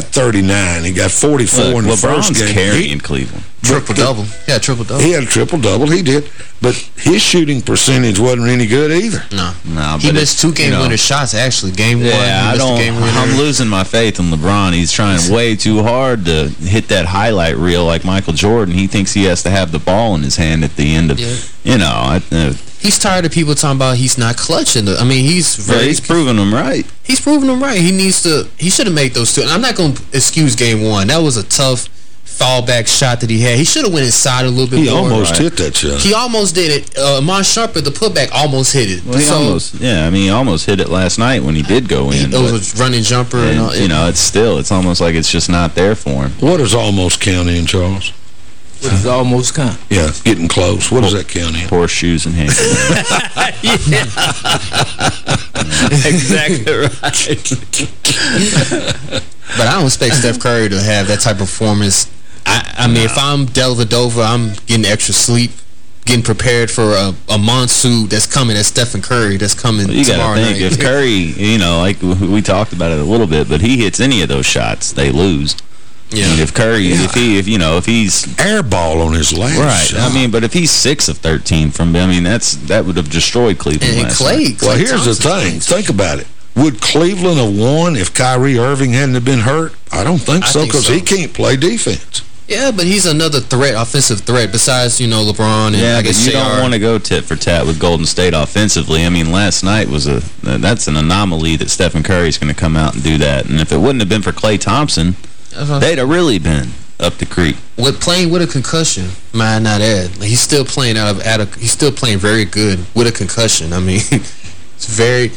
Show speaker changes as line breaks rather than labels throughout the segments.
got 39. He got 44
Look,
in the
LeBron's
first game.
carrying
He-
Cleveland.
Triple-double. Yeah, triple-double.
He had a triple-double. He did. But his shooting percentage wasn't any good either.
No.
No,
he
but
missed
it-
two
you
game-winner
know.
shots, actually. Game one, he
Yeah, I
missed
don't.
the game winner.
I'm losing my faith in LeBron. He's trying way too hard to hit that highlight reel like Michael Jordan. He thinks he has to have the ball in his hand at the end of,
Yeah.
You know. I, uh,
He's tired of people talking about he's not clutching. The, I mean, he's
but
very...
he's proving them right.
He's proving them right. He needs to... He should have made those two. And I'm not going to excuse game one. That was a tough fallback shot that he had. He should have went inside a little bit
He
more.
almost
Right.
hit that shot.
He almost did it. Uh, Iman Shumpert, the putback, almost hit it.
Well,
so,
almost, yeah, I mean, he almost hit it last night when he did go in.
It was a running jumper. And,
and,
all,
you know, it's still, it's almost like it's just not there for him.
What does almost count in, Charles?
What does almost count?
Yeah, getting close. What does that count in?
Horseshoes and hands.
exactly right. but I don't expect Steph Curry to have that type of performance. I, I mean, if I'm Dellavedova, I'm getting extra sleep, getting prepared for a, a monsoon that's coming. That's Stephen Curry that's coming
you got
tomorrow
to think,
night.
if Curry, you know, like we talked about it a little bit, but he hits any of those shots, they lose.
Yeah.
And if Curry, if he, if you know, if he's
Airball on his last
right,
shot.
I mean, but if he's six of 13 from, I mean, that's that would have destroyed Cleveland.
and, and
last
Klay,
night.
Klay
Well, here's the thing. Think about it. Would Cleveland have won if Kyrie Irving hadn't have been hurt? I don't think
I
so, because
so.
he can't play defense.
Yeah, but he's another threat, offensive threat, besides, you know, LeBron and
Yeah,
I guess
you don't want to go tit for tat with Golden State offensively. I mean, last night was a that's an anomaly that Stephen Curry's going to come out and do that. And if it wouldn't have been for Klay Thompson, They'd have really been up the creek.
with playing with a concussion, might not add. Like, he's still playing out of, out of he's still playing very good with a concussion. I mean, it's very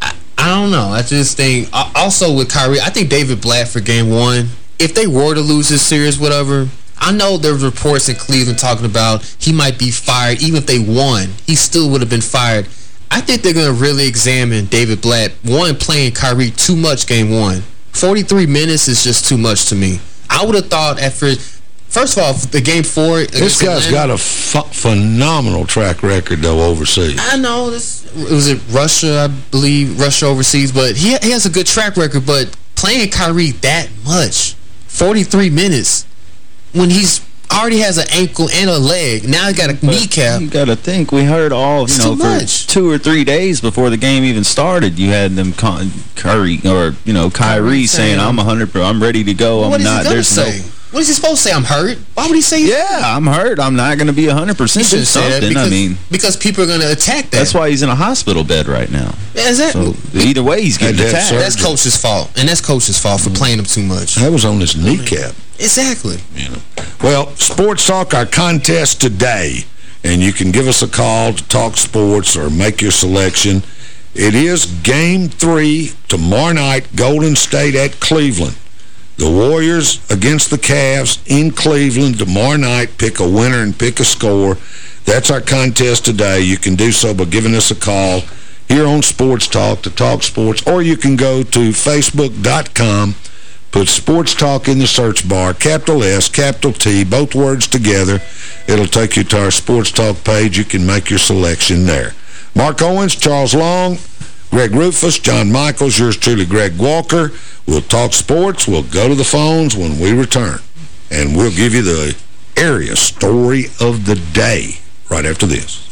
I, I don't know. I just think uh, also with Kyrie, I think David Blatt for game 1, if they were to lose this series whatever, I know there was reports in Cleveland talking about he might be fired even if they won. He still would have been fired. I think they're going to really examine David Blatt, one, playing Kyrie too much game one. 43 minutes is just too much to me. I would have thought after, first of all, the game four
This guy's
Atlanta-
got a ph phenomenal track record, though, overseas.
I know this. Was it Russia? I believe Russia overseas, but he he has a good track record. But playing Kyrie that much, 43 minutes, when he's already has an ankle and a leg, now he got a kneecap.
You got to think. We heard all, you
It's
know,
too
for
much.
two or three days before the game even started, you had them con Curry or, you know, Kyrie,
Kyrie
saying,
saying,
I'm 100 I'm ready to go.
What
I'm
is
not.
he gonna
There's
say?
no
What is he supposed to say? I'm hurt. Why would he say?
Yeah, I'm hurt. I'm not going to be 100%
He
do
shouldn't say
something.
because,
I mean,
because people are going to attack that.
that's why he's in a hospital bed right now.
Yeah, exactly.
So either way, he's getting
Had to have
attacked.
That's coach's fault, and that's coach's fault for mm. playing him too much.
That was on his kneecap.
Exactly.
You know. Well, Sports Talk, our contest today, and you can give us a call to talk sports or make your selection. It is Game 3 tomorrow night, Golden State at Cleveland. The Warriors against the Cavs in Cleveland tomorrow night. Pick a winner and pick a score. That's our contest today. You can do so by giving us a call here on Sports Talk to talk sports, or you can go to facebook.com Put Sports Talk in the search bar, capital S, capital T, both words together. It'll take you to our Sports Talk page. You can make your selection there. Mark Owens, Charles Long, Greg Rufus, John Michaels, yours truly, Greg Walker. We'll talk sports. We'll go to the phones when we return. And we'll give you the area story of the day right after this.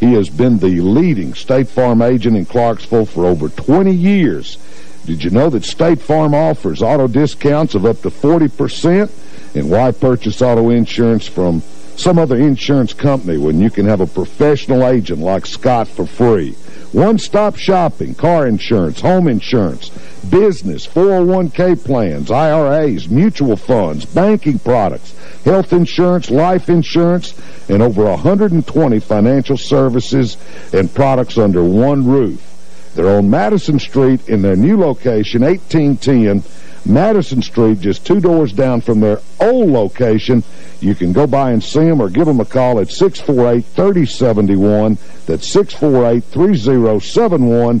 He has been the leading State Farm agent in Clarksville for over 20 years. Did you know that State Farm offers auto discounts of up to 40%? And why purchase auto insurance from
some other insurance company when you can have a professional agent like Scott for free. One-stop shopping, car insurance, home insurance, business, 401k plans, IRAs, mutual funds, banking products, health insurance, life insurance, and over 120 financial services and products under one roof. They're on Madison Street in their new location, 1810 Madison Street, just two doors down from their old location. You can go by and see them or give them a call at 648-3071. That's 648-3071.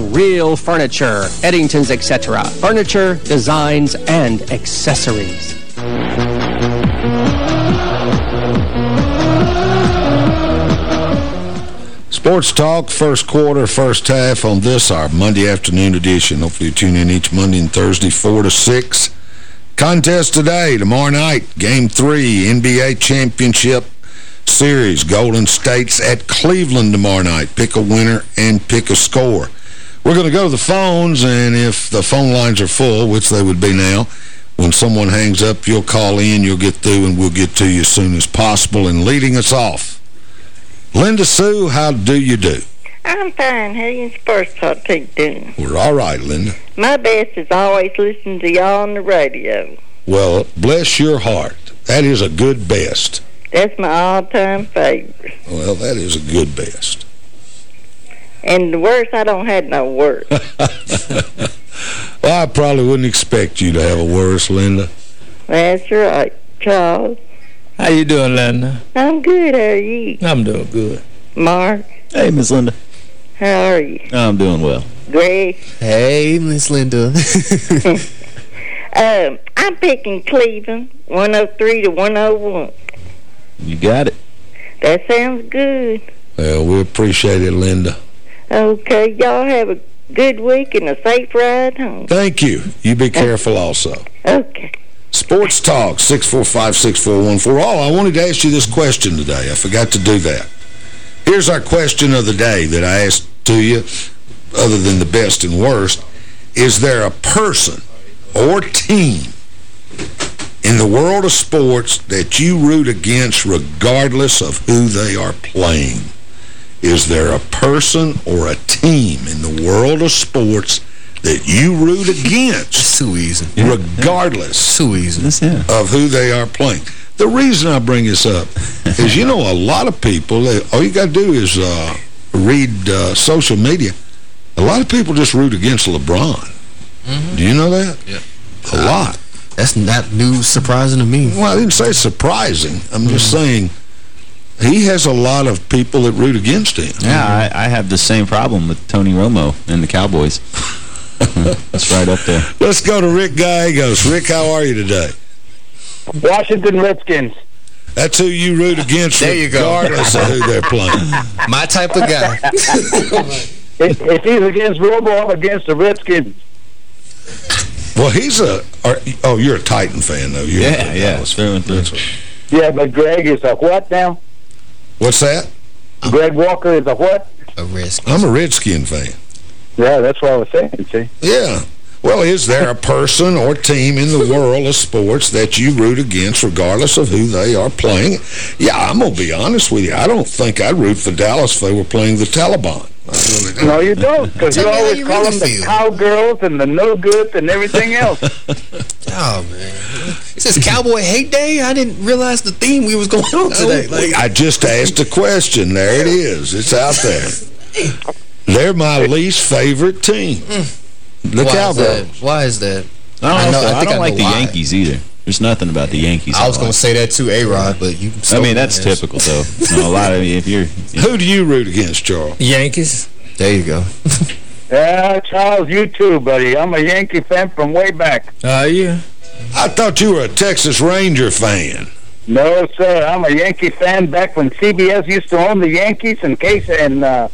real furniture. Eddington's Etc. Furniture, designs, and accessories.
Sports Talk, first quarter, first half on this, our Monday afternoon edition. Hopefully you tune in each Monday and Thursday, 4 to 6. Contest today, tomorrow night, Game 3, NBA Championship Series. Golden State's at Cleveland tomorrow night. Pick a winner and pick a score. We're going to go to the phones, and if the phone lines are full, which they would be now, when someone hangs up, you'll call in, you'll get through, and we'll get to you as soon as possible. And leading us off, Linda Sue, how do you do?
I'm fine. How you Sports Talk Team doing?
We're all right, Linda.
My best is always listening to y'all on the radio.
Well, bless your heart. That is a good best.
That's my all-time favorite.
Well, that is a good best.
And the worst, I don't have no worst.
well, I probably wouldn't expect you to have a worse, Linda.
That's right, Charles.
How you doing, Linda?
I'm good. How are you?
I'm doing good.
Mark?
Hey, Miss Linda.
How are you?
I'm doing well.
Greg?
Hey, Miss Linda.
um, I'm picking Cleveland, 103 to 101.
You got it.
That sounds good.
Well, we appreciate it, Linda.
Okay, y'all have a good week and a safe ride home.
Thank you. You be careful also.
Okay.
Sports Talk, 645-6414. All, I wanted to ask you this question today. I forgot to do that. Here's our question of the day that I asked to you, other than the best and worst. Is there a person or team in the world of sports that you root against regardless of who they are playing? Is there a person or a team in the world of sports that you root against
It's too easy.
regardless
Too easy.
Yeah.
of who they are playing? The reason I bring this up is, you know, a lot of people, they, all you got to do is uh, read uh, social media. A lot of people just root against LeBron. Do you know that?
Yeah.
A lot.
That's not news surprising to me.
Well, I didn't say surprising. I'm just saying he has a lot of people that root against him.
Yeah, I, I have the same problem with Tony Romo and the Cowboys. That's right up there.
Let's go to Rick Gallegos. Rick, how are you today?
Washington Redskins.
That's who you root against
There you go.
regardless of who they're playing.
My type of guy.
If, if he's against Romo, I'm against the Redskins.
Well, he's a... Are, oh, you're a Titan fan, though. You're
Yeah, yeah,
Dallas
through and through.
fan.
Yeah, but Greg is a what now?
What's that?
Greg Walker is a what?
A risk.
I'm a Redskin fan.
Yeah, that's what I was saying, see?
Yeah. Well, is there a person or team in the world of sports that you root against regardless of who they are playing? Yeah, I'm going to be honest with you. I don't think I'd root for Dallas if they were playing the Taliban. I really.
No, you don't, because you
Tell me how
always
you
call
really
them the cowgirls and the no-goods and everything else.
Oh, man. It says Cowboy Hate Day. I didn't realize the theme we was going on oh, today. Like,
I just asked a question. There it is. It's out there. They're my least favorite team. Mm. The
why
Cowboys.
that? Why is that?
I don't,
I know-
know,
I
I don't
I
like
know
the. Yankees either. There's nothing about the Yankees.
I was going to say that too, A-Rod, but you...
I mean, that's
answer.
typical, though. You know, a lot of if you're
Who do you root against, Charles?
Yankees.
There you go.
yeah, Charles, you too, buddy. I'm a Yankee fan from way back.
Uh, yeah.
I thought you were a Texas Ranger fan.
No, sir. I'm a Yankee fan back when CBS used to own the Yankees and Case and uh,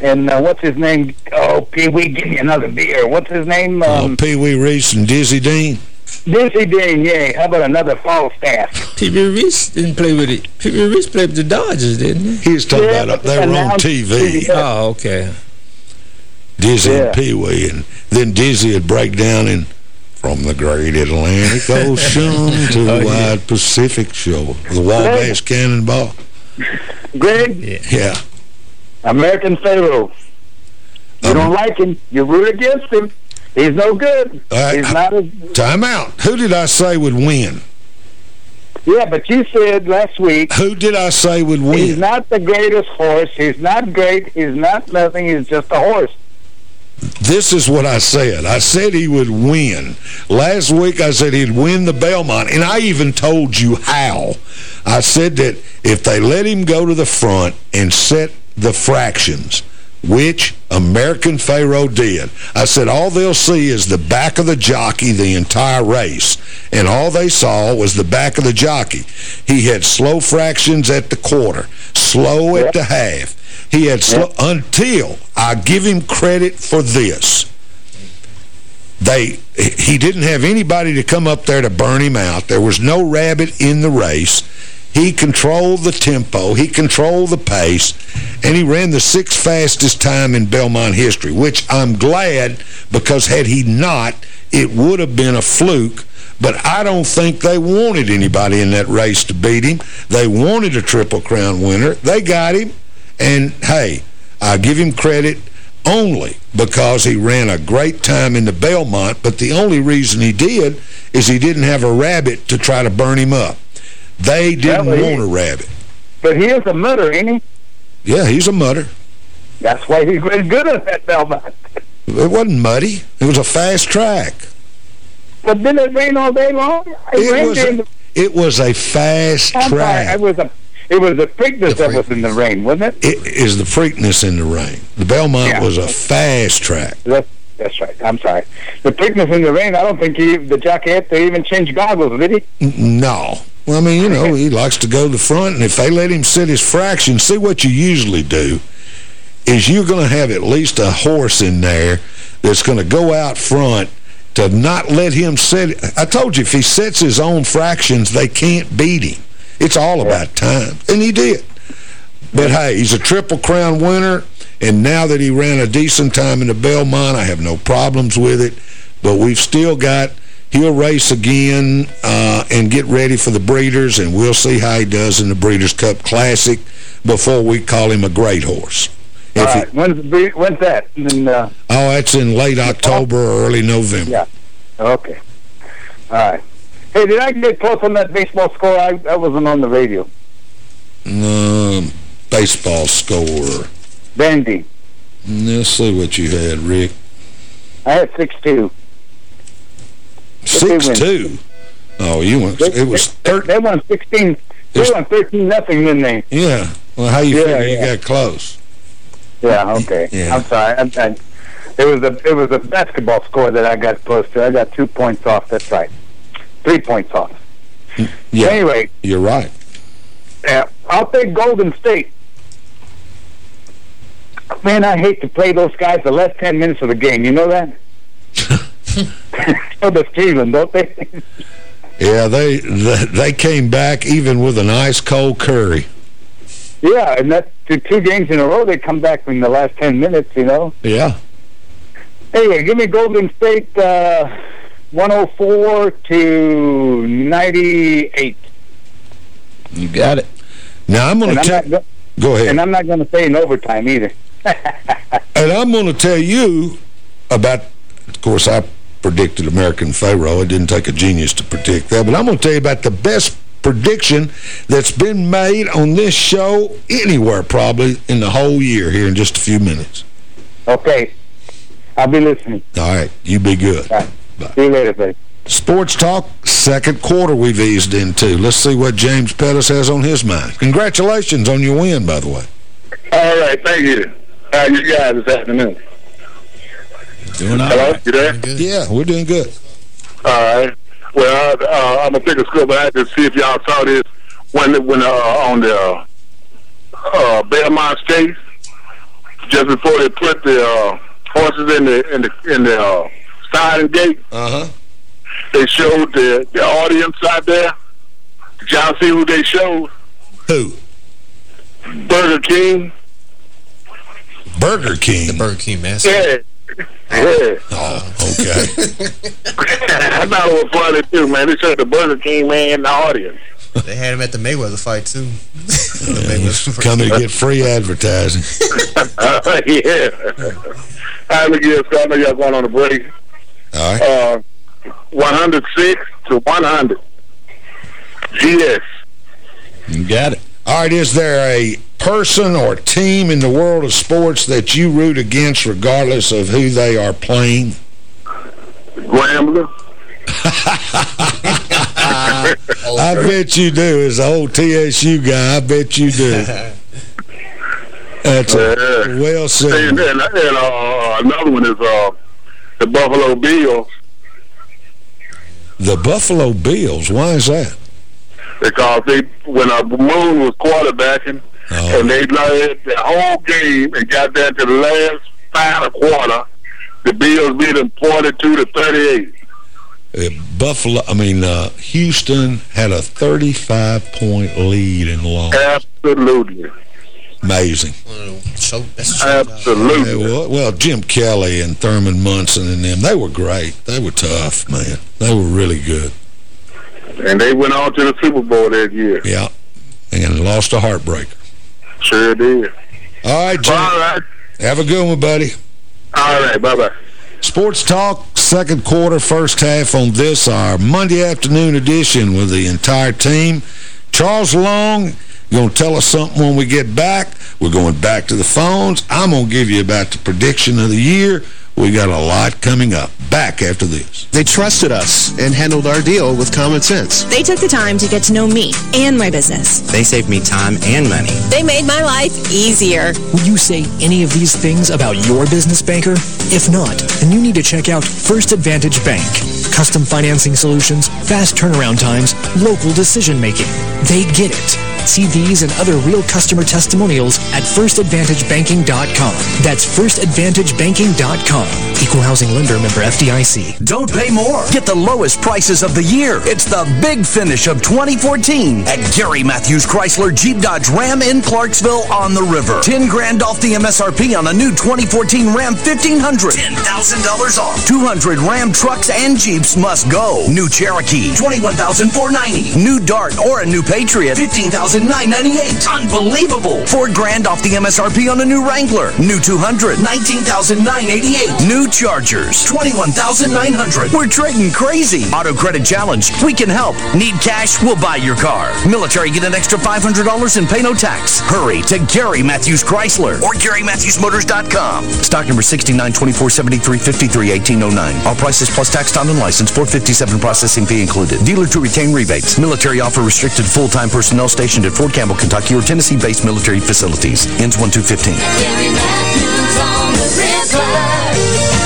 and uh, what's his name? Oh, Pee Wee, give me another beer. What's his name?
Oh,
Um,
Pee Wee Reese and Dizzy Dean.
Dizzy Dean. Yeah. How about another Falstaff?
Pee Wee Reese didn't play with it. Pee Wee Reese played with the Dodgers, didn't he?
He was talking
Yeah,
about, uh,
but
they were on TV,
TV.
Oh, okay.
Dizzy
Yeah.
and Pee Wee, and then Dizzy would break down in From the Great Atlantic Ocean to the
Oh, yeah.
Wide Pacific Shore. The Wabash Cannonball.
Greg,
Yeah.
American Pharoah. You
Um,
don't like him. You're root against him. He's no good.
Uh,
He's not as...
Time out. Who did I say would win?
Yeah, but you said last week
Who did I say would win?
he's not the greatest horse. He's not great. He's not nothing. He's just a horse.
This is what I said. I said he would win. Last week I said he'd win the Belmont, and I even told you how. I said that if they let him go to the front and set the fractions, which American Pharoah did, I said all they'll see is the back of the jockey the entire race, and all they saw was the back of the jockey. He had slow fractions at the quarter, slow at the half. He had slow, until I give him credit for this. They he didn't have anybody to come up there to burn him out. There was no rabbit in the race. He controlled the tempo. He controlled the pace. And he ran the sixth fastest time in Belmont history, which I'm glad because had he not, it would have been a fluke. But I don't think they wanted anybody in that race to beat him. They wanted a Triple Crown winner. They got him. And, hey, I give him credit only because he ran a great time in the Belmont, but the only reason he did is he didn't have a rabbit to try to burn him up. They didn't
Well,
want a rabbit.
But he is a mutter, ain't he?
Yeah, he's a mutter.
That's why he's been good at that Belmont.
It wasn't muddy. It was a fast track.
But didn't it rain all day long? It,
It was a, it was a fast
I'm sorry,
track.
It was a... It was the Preakness that was in the rain, wasn't it?
It is the Freakness in the rain. The Belmont
Yeah.
was a fast track.
That's, that's right. I'm sorry. The freakness in the rain, I don't think he, the jockey had to even change goggles, did he?
No. Well, I mean, you know, he likes to go to the front, and if they let him set his fraction, see what you usually do is you're going to have at least a horse in there that's going to go out front to not let him set. I told you, if he sets his own fractions, they can't beat him. It's all about time. And he did. But, hey, he's a Triple Crown winner, and now that he ran a decent time in the Belmont, I have no problems with it. But we've still got, he'll race again uh, and get ready for the Breeders, and we'll see how he does in the Breeders' Cup Classic before we call him a great horse.
All
If he-
When's, the, when's that? And, uh,
oh, that's in late October or early November.
Yeah. okay. All right. Hey, did I get close on that baseball score? I, I wasn't on the radio.
Um, baseball score.
Bandy.
Let's see what you had, Rick.
I had 6-2. They
6-2. Oh, you went, it was
They,
13.
they won 16. They won 13 nothing, didn't they?
Yeah. Well, how you
Yeah,
figure you got close?
Yeah, okay.
Yeah.
I'm sorry. I'm, I, it was a it was a basketball score that I got close to. I got two points off. That's right. Three points off.
Yeah,
Anyway,
you're right.
uh, I'll take Golden State. Man, I hate to play those guys the last 10 minutes of the game. You know that? so does Cleveland, don't they?
Yeah, they, they they came back even with an ice cold Curry.
yeah, and that's two, two games in a row. They come back in the last 10 minutes, you know?
Yeah.
Anyway, give me Golden State uh, 104 to 98.
You got it.
Now I'm going to tell. Go
go-
ahead.
and I'm not going to say in overtime either.
And I'm going to tell you about, of course, I predicted American Pharoah. It didn't take a genius to predict that. But I'm going to tell you about the best prediction that's been made on this show anywhere probably in the whole year here in just a few minutes.
Okay. I'll be listening.
All right. You be good.
All right. See you later, buddy.
Sports Talk, second quarter we've eased into. Let's see what James Pettis has on his mind. Congratulations on your win, by the way.
All right, thank you. How you guys this afternoon?
Doing all
Hello,
right.
you there?
Good.
Yeah, we're doing good.
All right. Well, uh, I'm a bigger school, but I had to see if y'all saw this. when when uh, on the uh, uh, Belmont Stakes, just before they put the uh, horses in the in the in the uh, starting gate,
Uh-huh.
they showed the the audience out there. Did y'all see who they showed?
Who?
Burger King.
Burger King.
The Burger King master.
Yeah. Yeah.
Oh, okay.
I thought it was funny too, man. They showed the Burger King man in the audience.
They had him at the Mayweather fight, too.
Coming to get free advertising.
Uh, yeah. All right, look here, Scott. I know y'all going on a break.
All right.
Uh, 106 to 100. GS.
You got it. All right, is there a person or team in the world of sports that you root against regardless of who they are playing?
Grambling.
I bet you do. As an old TSU guy, I bet you do. That's a, well said.
And, and, and uh, another one is uh, the Buffalo Bills
The Buffalo Bills, why is that?
Because they when uh, Moon was quarterbacking
Oh.
and they led the whole game and got down to the last final quarter, the Bills beat them 42 to 38.
Uh, Buffalo, I mean, uh, Houston had a 35-point lead and lost.
Absolutely.
Amazing.
So, Absolutely.
Yeah, well, well, Jim Kelly and Thurman Munson and them, they were great. They were tough, man. They were really good.
And they went on to the Super Bowl that year.
Yeah. And lost a heartbreaker.
Sure did.
All right, Jim.
All right.
Have a good one, buddy.
All right. Bye-bye.
Sports Talk, second quarter, first half on this, our Monday afternoon edition with the entire team. Charles Long going to tell us something when we get back. We're going back to the phones. I'm going to give you about the prediction of the year. We got a lot coming up. Back after this.
They trusted us and handled our deal with common sense.
They took the time to get to know me and my business.
They saved me time and money.
They made my life easier.
Would you say any of these things about your business banker? If not, then you need to check out First Advantage Bank. Custom financing solutions, fast turnaround times, local decision making. They get it. See these and other real customer testimonials at firstadvantagebanking.com. That's firstadvantagebanking.com. Equal housing lender member FDIC.
Don't pay more. Get the lowest prices of the year. It's the big finish of 2014 at Gary Matthews Chrysler Jeep Dodge Ram in Clarksville on the river. 10 grand off the MSRP on a new 2014 Ram 1500. $10,000 off. 200 Ram trucks and Jeeps must go. New Cherokee. $21,490. New Dart or a new Patriot. $15,998. Unbelievable. 4 grand off the MSRP on a new Wrangler. New 200. 19,988. New Chargers. 21,900. We're trading crazy. Auto Credit Challenge. We can help. Need cash? We'll buy your car. Military get an extra $500 and pay no tax. Hurry to Gary Matthews Chrysler or GaryMatthewsMotors.com. Stock number 692473531809. All prices plus tax, time, and license. 457 processing fee included. Dealer to retain rebates. Military offer restricted full-time personnel stationed at Fort Campbell, Kentucky or Tennessee-based military facilities. Ends 1215.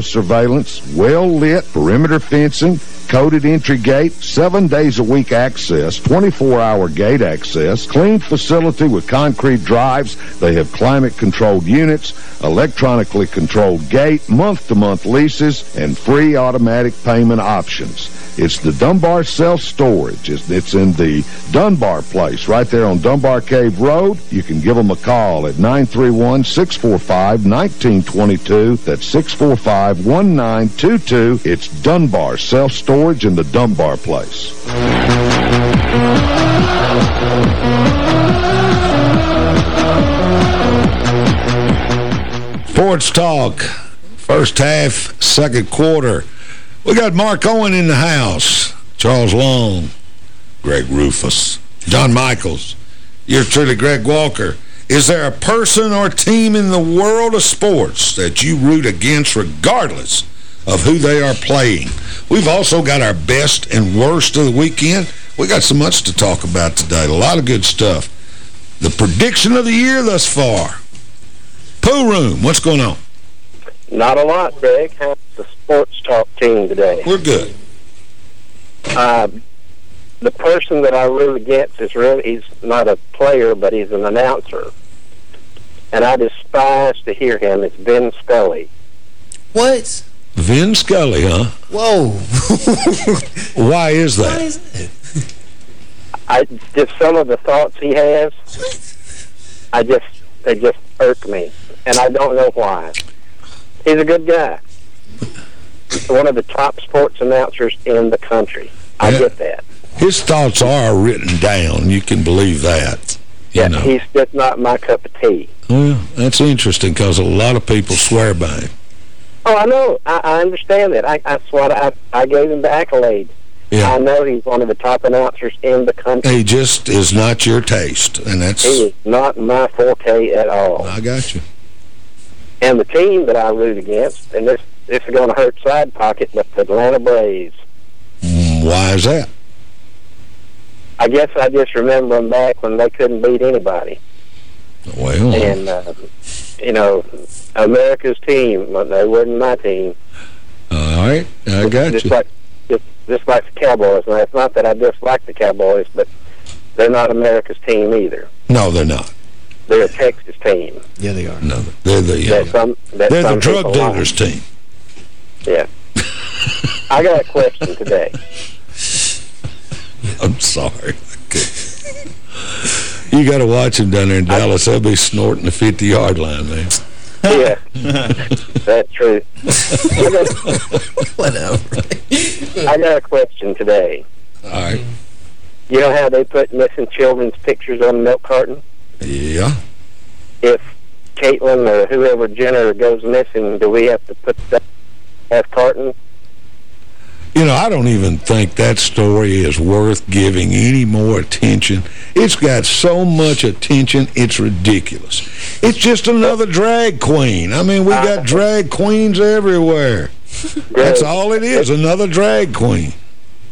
surveillance, well-lit perimeter fencing, coded entry gate, seven days a week access, 24-hour gate access, clean facility with concrete drives. They have climate-controlled units, electronically controlled gate, month-to-month leases, and free automatic payment options. It's the Dunbar Self-Storage. It's, it's in the Dunbar Place right there on Dunbar Cave Road. You can give them a call at 931-645-1922. That's 645-1922. It's Dunbar Self-Storage in the Dunbar Place.
Sports Talk, first half, second quarter. We got Mark Owen in the house, Charles Long, Greg Rufus. John Michaels. You're truly Greg Walker. Is there a person or team in the world of sports that you root against regardless of who they are playing? We've also got our best and worst of the weekend. We got so much to talk about today. A lot of good stuff. The prediction of the year thus far. Pool Room, what's going on?
Not a lot, Greg. How's the sports talk team today?
We're good.
Uh, the person that I root against is really, he's not a player, but he's an announcer. And I despise to hear him. It's Ben Scully.
What?
Vin Scully, huh?
Whoa.
Why is that?
Why is it?
I just some of the thoughts he has. I just they just irk me, and I don't know why. He's a good guy. One of the top sports announcers in the country. I
Yeah.
get that.
His thoughts are written down. You can believe that. You
Yeah,
know.
he's just not my cup of tea.
Well, that's interesting because a lot of people swear by him.
Oh, I know. I, I understand that. I, that's what I I gave him the accolade.
Yeah.
I know he's one of the top announcers in the country.
He just is not your taste, and that's...
He is not my forte at all.
I got you.
And the team that I root against, and this this is going to hurt side pocket, but the Atlanta Braves.
Mm, Why is that?
I guess I just remember them back when they couldn't beat anybody.
Well,
And, uh, you know, America's team, but they wasn't my team.
all right, I got
just
you.
like just, just like the Cowboys. Now, it's not that I dislike the Cowboys, but they're not America's team either.
No, they're not.
They're a Texas team.
Yeah, they are.
No, they're the uh,
That some,
they're the drug
people like.
dealers team.
Yeah. I got a question today.
I'm sorry. you got to watch him down there in Dallas. They'll be snorting the 50-yard line, man.
Yeah, that's true. I got,
Whatever.
I got a question today.
All right.
You know how they put missing children's pictures on the milk carton?
Yeah.
If Caitlyn or whoever Jenner goes missing, do we have to put that that carton?
You know, I don't even think that story is worth giving any more attention. It's got so much attention, it's ridiculous. It's just another drag queen. I mean, we ah. got drag queens everywhere. That's all it is, another drag queen.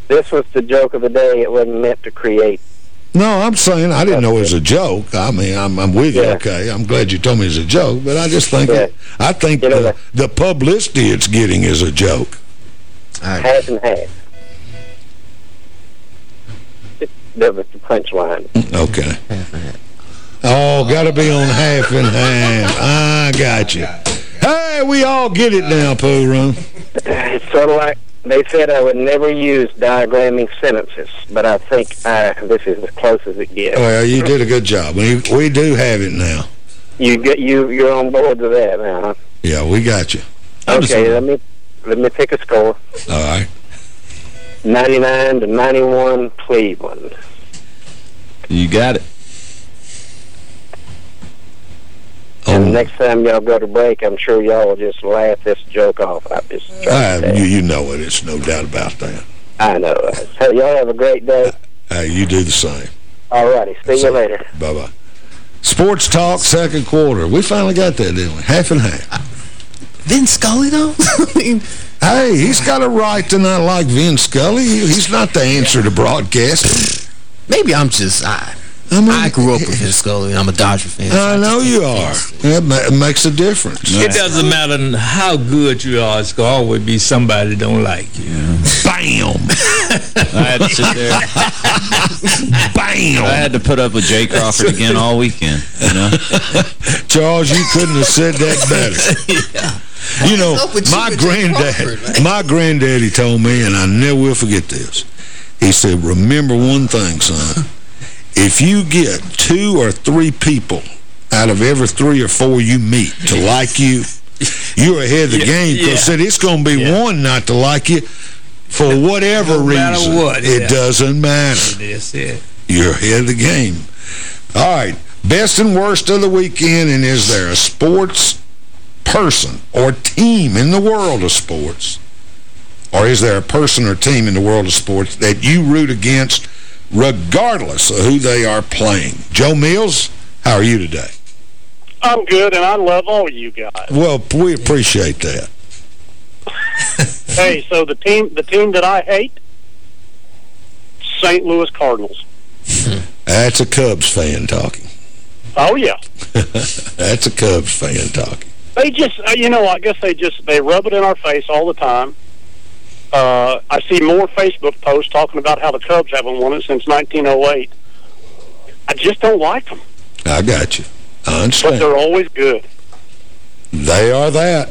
This was the joke of the day. It wasn't meant to create.
No, I'm saying I didn't know it was a joke. I mean, I'm, I'm with you, okay. I'm glad you told me it's a joke, but I just think it, I think the, the publicity it's getting is a joke.
Half and half. That was the punchline.
Okay. Oh, got to be on half and half. I got you. Hey, we all get it now, Pool Room.
It's sort of like they said I would never use diagramming sentences, but I think uh, this is as close as it gets.
Well, you did a good job. We we do have it now.
You get you you're on board with that now. Huh?
Yeah, we got you.
Okay, let me let me pick a score.
All right.
99 to 91 Cleveland.
You got it.
And next time y'all go to break, I'm sure y'all will just laugh this joke off. I'm just tell
you,
you.
know it. It's no doubt about that.
I know. So y'all have a great day.
Uh, you do the same.
All righty. See you later.
Bye-bye. Sports Talk, second quarter. We finally got that, didn't we? Half and half.
Vin Scully, though? I mean,
Hey, he's got a right to not like Vin Scully. He's not the answer to broadcasting.
maybe I'm just... I, I, grew up with Vin Scully, and I'm a Dodger fan.
I know you are. It, ma it makes a difference.
It doesn't matter how good you are. It's going to always be somebody that don't like you.
Bam!
I had to sit there.
Bam!
I had to put up with Jay Crawford again all weekend. You know?
Charles, you couldn't have said that better. You know,
you
my
and
granddad,
Crawford,
my granddaddy told me, and I never will forget this. He said, remember one thing, son. If you get two or three people out of every three or four you meet to like you, you're ahead of the
Yeah,
game. Because
yeah.
said it's going to be one not to like you for whatever
No
reason.
what,
it
yeah.
doesn't matter.
That's it.
You're ahead of the game. All right. Best and worst of the weekend, and is there a sports person or team in the world of sports, or is there a person or team in the world of sports that you root against regardless of who they are playing. Joe Mills, how are you today?
I'm good, and I love all you guys.
Well, we appreciate that.
hey, so the team the team that I hate, St. Louis Cardinals.
That's a Cubs fan talking.
Oh, yeah.
That's a Cubs fan talking.
They just, uh, you know, I guess they just, they rub it in our face all the time. Uh, I see more Facebook posts talking about how the Cubs haven't won it since 1908. I just don't like them.
I got you. I
But they're always good.
They are that.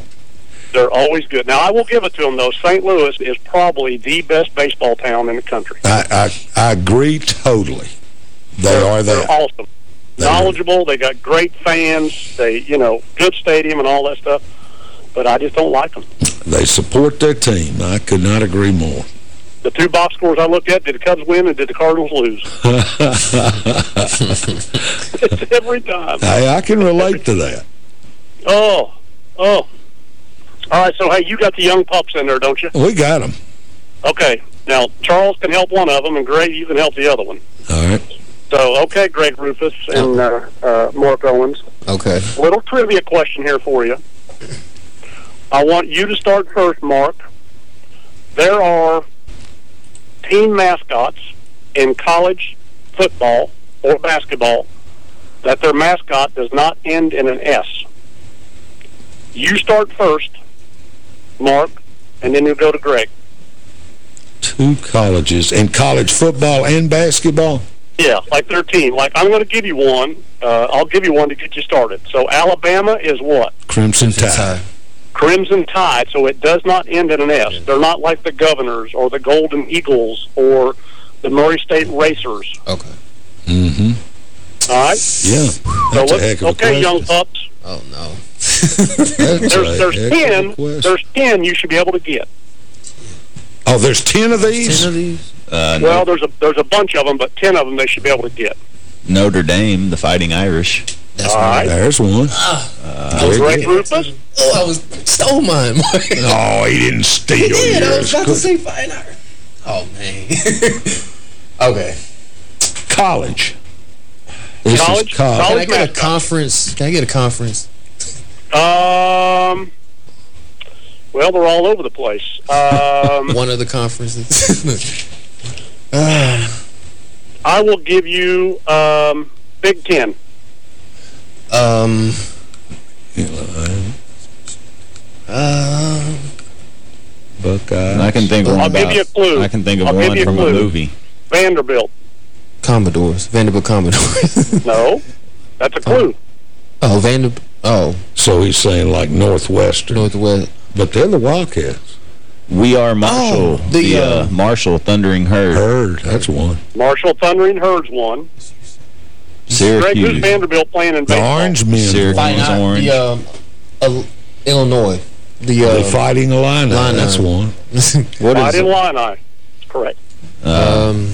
They're always good. Now, I will give it to them, though. St. Louis is probably the best baseball town in the country.
I, I, I agree totally. They are
They're awesome. Knowledgeable. They got great fans. They, you know, good stadium and all that stuff. But I just don't like them.
They support their team. I could not agree more.
The two box scores I looked at, did the Cubs win and did the Cardinals lose? it's every time.
Hey, I can relate to that.
Oh, oh. All right, so, hey, you got the young pups in there, don't you?
We got them.
Okay. Now, Charles can help one of them, and Gray, you can help the other one.
All right.
So, okay, Greg Rufus and uh, uh, Mark Owens.
Okay.
Little trivia question here for you. I want you to start first, Mark. There are team mascots in college football or basketball that their mascot does not end in an S. You start first, Mark, and then you go to Greg.
Two colleges. In college football and basketball?
Yeah, like their team. Like, I'm going to give you one. Uh, I'll give you one to get you started. So, Alabama is what?
Crimson Tide.
Crimson Tide, so it does not end in an S. They're not like the Governors or the Golden Eagles or the Murray State Racers.
Okay.
Mm-hmm.
All right?
Yeah.
So
That's a
let's-
heck of a
okay, young pups.
Oh, no.
That's
There's,
a
there's
heck of a
ten. There's ten you should be able to get.
Oh, there's ten of these?
Ten of these?
Uh,
Well, there's a there's a bunch of them, but ten of them they should be able to get.
Notre Dame, the Fighting Irish.
That's
All right.
There's one.
Uh,
Greg Rufus.
Oh, I was stole mine.
Oh, he didn't steal
He did. I was
yours.
about to say fine art. Oh, man. okay.
College. This
College?
is college.
Can I
College
get a conference? Can I get a conference?
Um. Well, they're all over the place. Um,
One of the conferences. Uh,
I will give you um, Big Ten.
um.
Uh,
Uh,
Buckeyes.
I can think of one
I'll give
about,
you a clue.
I can think of
I'll
one
you a
from a movie.
Vanderbilt.
Commodores. Vanderbilt Commodores.
No, that's a clue.
oh, Vanderbilt. Oh,
So he's saying like Northwestern.
Northwest.
But they're the Wildcats.
We are Marshall.
Oh, the,
the uh,
uh,
Marshall Thundering Herd.
Herd. That's one.
Marshall Thundering Herds won. Greg, who's
Syracuse.
Vanderbilt playing in
The
baseball?
Orange Men.
Syracuse
not
Orange.
the, um, uh, Illinois. The, uh,
The Fighting Illini.
Illini.
That's one.
What
Fight
is
in
it?
Illini. That's correct.
Uh,
um,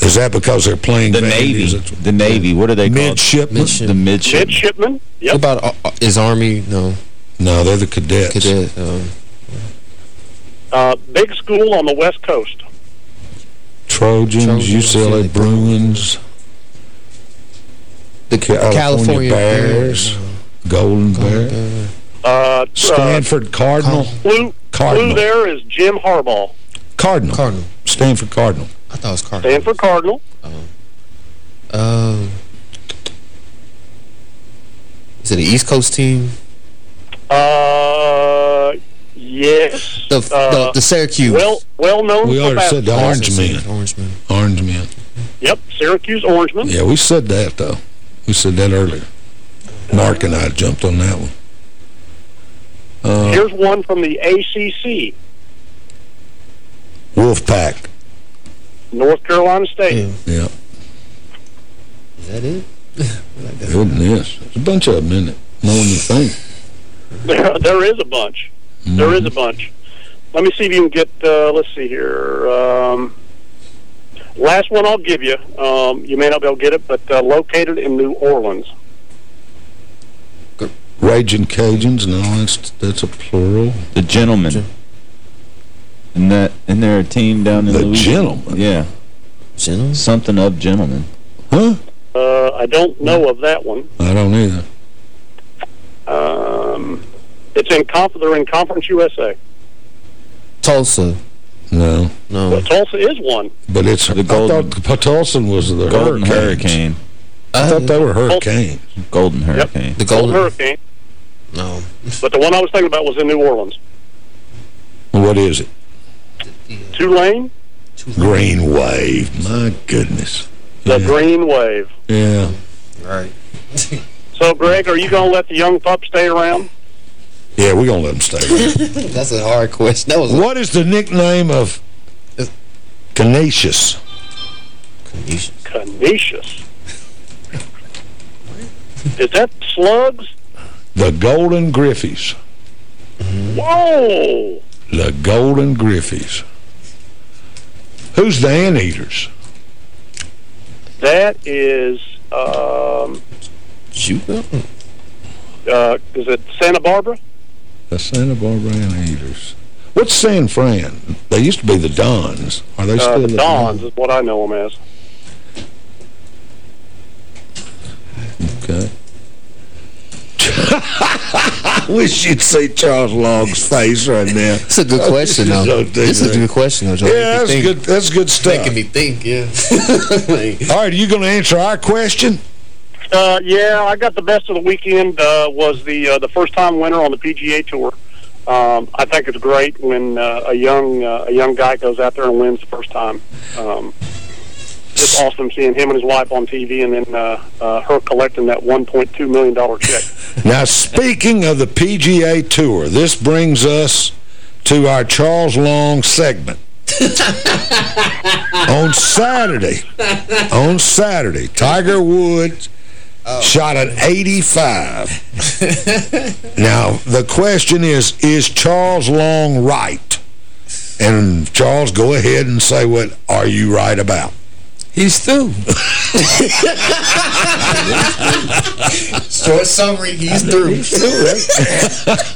Is that because they're playing
the Navy. The Navy. What are they called?
Midshipmen?
Midship-
The midship.
Midshipman.
what
Yep.
about, uh, uh, is Army? No.
No, they're the cadets.
Cadet. Um,
Uh, big school on the West Coast.
Trojans,
Trojans,
UCLA
yeah.
Bruins,
the
California,
California
Bears, Golden Bears,
Bears.
Uh, uh,
Stanford Cardinal.
clue,
Cardinal.
clue there is Jim Harbaugh.
Cardinal.
Cardinal.
Stanford Cardinal.
I thought it was Cardinal.
Stanford Cardinal.
Um, is it an East Coast team?
Uh, yes.
The
Uh,
the, the Syracuse.
well, well known
We already said the. Orange Man.
Orange Man.
Orange Man.
Yep, Syracuse Orange Man.
Yeah, we said that, though. We said that earlier. Mark and I jumped on that one. Uh,
Here's one from the ACC,
Wolfpack.
North Carolina State.
Yeah.
Is that it?
Goodness. There's a bunch of them in it. More than you think.
There, there is a bunch. There is a bunch. Let me see if you can get. Uh, let's see here. Um, last one I'll give you. Um, you may not be able to get it, but uh, located in New Orleans.
Raging Cajuns. No, that's, that's a plural.
The Gentlemen. Isn't that, isn't there a team down in
The
Louisiana?
Gentlemen?
Yeah.
Gentlemen?
Something of gentlemen.
Huh?
Uh, I don't know of that one.
I don't either.
Um, it's in conf they're in Conference USA.
Tulsa.
No.
No.
Well, Tulsa is one.
But it's,
The
I
golden-
thought Tulsa was the
Golden
Hurricanes.
Hurricane.
I thought uh, they were Hurricanes.
Golden Hurricane. Yep.
The
Golden
Golden...
Hurricane.
No.
But the one I was thinking about was in New Orleans.
What is it?
Tulane,
Green Wave. My goodness.
the
Yeah.
Green Wave.
Yeah.
Right.
So, Greg, are you going to let the young pup stay around?
Yeah, we're going to let them stay.
That's a hard question. That was
what is the nickname of Canisius?
Canisius. Is that slugs?
The Golden Griffins.
Whoa!
The Golden Griffins. Who's the Anteaters?
That is, um,
Juba?
uh, is it Santa Barbara?
The Santa Barbara Anteaters. What's San Fran? They used to be the Dons. Are they
Uh,
still
the
the
Dons is what I know them as.
Okay. I wish you'd see Charles Long's face right now.
That's a good question, though. This is a good question, though, Joe.
Yeah, that's good. That's good stuff.
Making me think, yeah.
All right, are you going to answer our question?
Uh, yeah, I got the best of the weekend. Uh, was the uh, the first time winner on the PGA Tour. Um, I think it's great when uh, a young uh, a young guy goes out there and wins the first time. Um, it's awesome seeing him and his wife on TV, and then uh, uh, her collecting that 1.2 million dollar check.
Now, speaking of the PGA Tour, this brings us to our Charles Long segment. on Saturday, on Saturday, Tiger Woods shot an 85. now, the question is, is Charles Long right? And Charles, go ahead and say what are you right about?
He's through.
Short summary, he's through.
He's through.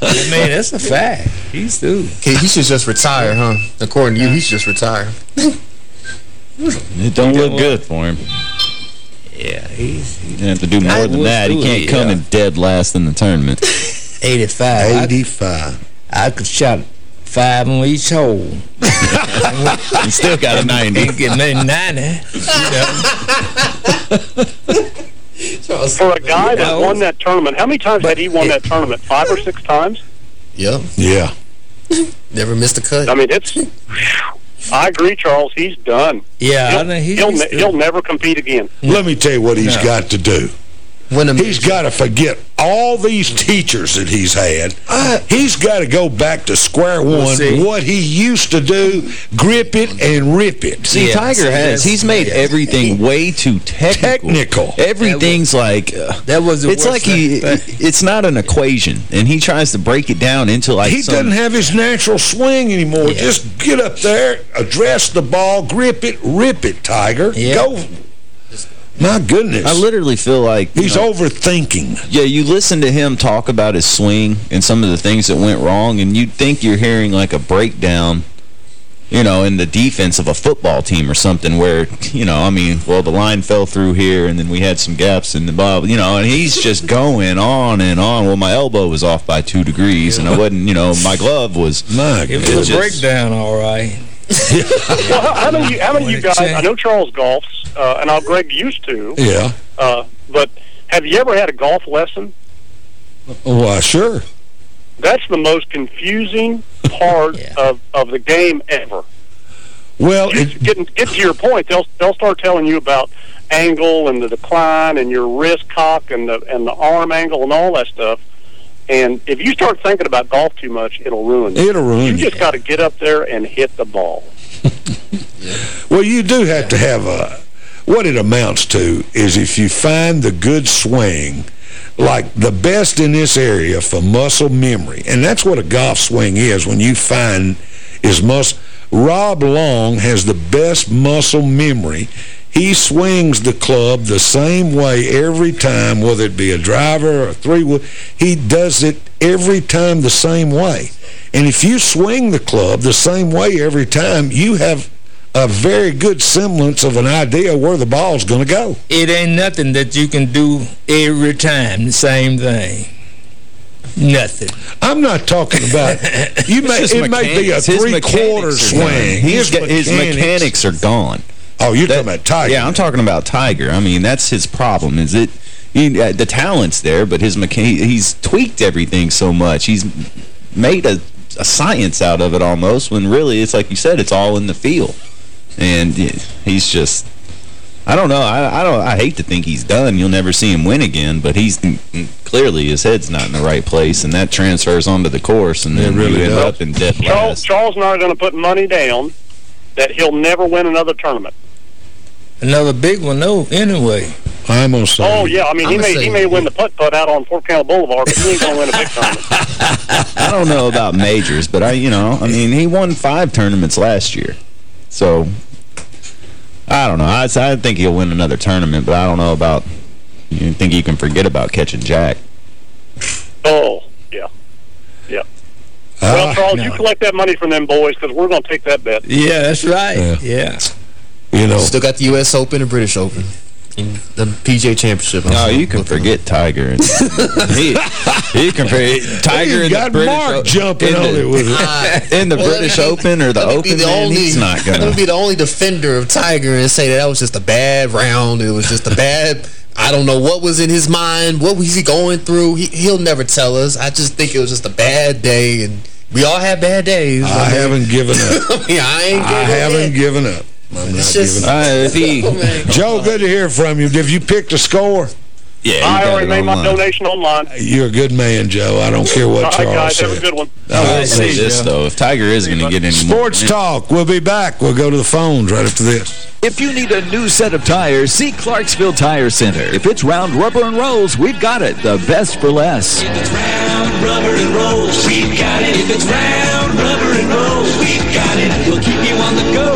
I mean, that's a fact. He's through.
Okay, he should just retire, huh? According to you, he should just retire.
It don't look good for him.
Yeah, he's...
He's gonna have to do more
I
than that. He can't
it,
come
yeah.
in dead last in the tournament.
85.
85.
I, I could shot five on each hole.
He still got a 90.
Ain't getting maybe 90.
For a guy that won that tournament, how many times had he won that tournament? Five or six times?
Yep.
Yeah.
Never missed a cut.
I mean, it's. I agree, Charles. He's done.
Yeah,
he'll,
I know he's
he'll, ne-
through.
he'll never compete again.
Let me tell you what he's
No.
got to do.
When
He's got to forget all these teachers that he's had. he's got to go back to square one,
see.
what he used to do, grip it and rip it.
See,
Yeah,
Tiger has. He's made
yeah.
everything way too technical.
Technical.
Everything's like... Uh,
That was the
it's
worst
like he...
thing.
It's not an equation, and he tries to break it down into like
He
some...
doesn't have his natural swing anymore. Just get up there, address the ball, grip it, rip it, Tiger.
Yeah.
Go. My goodness.
I literally feel like...
He's
know,
overthinking.
Yeah, you listen to him talk about his swing and some of the things that went wrong, and you'd think you're hearing like a breakdown, you know, in the defense of a football team or something where, you know, I mean, well, the line fell through here, and then we had some gaps in the ball, you know, and he's just going on and on. Well, my elbow was off by two degrees, and I wasn't, you know, my glove was...
My
It was a breakdown, all right.
Well, how, how many, how many of you guys, I know Charles golfs, uh, and I Greg used to,
Yeah.
uh, but have you ever had a golf lesson?
Why, sure.
That's the most confusing part
Yeah.
of, of the game ever.
Well,
You
it,
get, get to your point, they'll they'll start telling you about angle and the decline and your wrist cock and the and the arm angle and all that stuff. And if you start thinking about golf too much, it'll ruin you.
it'll ruin
You
you.
just got to get up there and hit the ball.
Well, you do have to have a... What it amounts to is if you find the good swing, like the best in this area for muscle memory, and that's what a golf swing is when you find is muscle... Rob Long has the best muscle memory. He swings the club the same way every time, whether it be a driver or a three-wood. He does it every time the same way. And if you swing the club the same way every time, you have a very good semblance of an idea where the ball's going to go.
It ain't nothing that you can do every time the same thing. Nothing.
I'm not talking about you may
It's just
it may be a three-quarter
mechanics are gone.
swing.
He's got- his mechanics are gone.
Oh, you're talking about Tiger.
Yeah, I'm talking about Tiger. I mean, that's his problem. Is it he, uh, the talent's there, but his mecha he's tweaked everything so much. He's made a, a science out of it almost. When really, it's like you said, it's all in the field, and he's just. I don't know. I, I don't. I hate to think he's done. You'll never see him win again. But he's clearly his head's not in the right place, and that transfers onto the course, and then
really
you end
does.
up in dead
Charles,
last.
Charles and I are going to put money down that he'll never win another tournament.
Another big one, though, anyway.
I'm going to say.
Oh, yeah. I mean, he
I'ma
may he may win the putt-putt out on Fort Campbell Boulevard, but he ain't going to win a big tournament.
I don't know about majors, but I, you know, I mean, he won five tournaments last year. So, I don't know. I, I think he'll win another tournament, but I don't know about, you think you can forget about catching Jack.
Oh, yeah. Yeah.
Ah,
well, Charles, you collect that money from them boys because we're going to take that bet.
Yeah, that's right. Yeah.
You know.
Still got the U.S. Open and British Open. And the PGA Championship.
No, you can forget Tiger. And, he, he can forget Tiger in the
got
British
Mark
O-
jumping
in
on it with it.
in the
Well,
British
me-
Open or the
let me be
Open,
the
man,
only,
he's not
Let
going
to. be the only defender of Tiger and say that that was just a bad round. It was just a bad... I don't know what was in his mind. What was he going through? He, he'll never tell us. I just think it was just a bad day, and we all have bad days.
I haven't given up.
I mean, I ain't
I haven't
up.
given up. I'm not
just-
giving up.
Uh, if he,
Oh, man.
Joe, good to hear from you. Have you picked a score?
yeah,
I already
it
made my donation online.
You're a good man, Joe. I don't care what
All right,
Charles
guys, have a good one.
I will
right,
say this,
ya.
though. If Tiger is going to get any more...
Sports Talk. We'll be back. We'll go to the phones right after this.
If you need a new set of tires, see Clarksville Tire Center. If it's round rubber and rolls, we've got it. The best for less.
If it's round rubber and rolls, we've got it. If it's round rubber and rolls, we've got it. We'll keep you on the go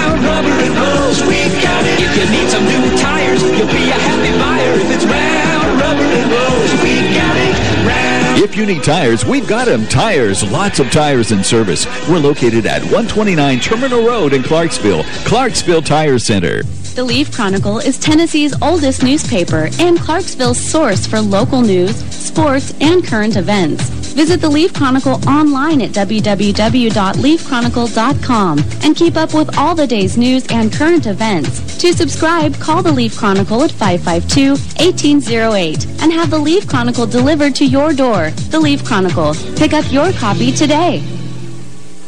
If you need tires, we've got
them. Tires, lots of tires in service. We're located at 129 Terminal Road in Clarksville. Clarksville Tire Center.
The Leaf Chronicle is Tennessee's oldest newspaper and Clarksville's source for local news, sports, and current events. Visit the Leaf Chronicle online at www.leafchronicle.com and keep up with all the day's news and current events. To subscribe, call the Leaf Chronicle at 552-1808 and have the Leaf Chronicle delivered to your door. The Leaf Chronicle. Pick up your copy today.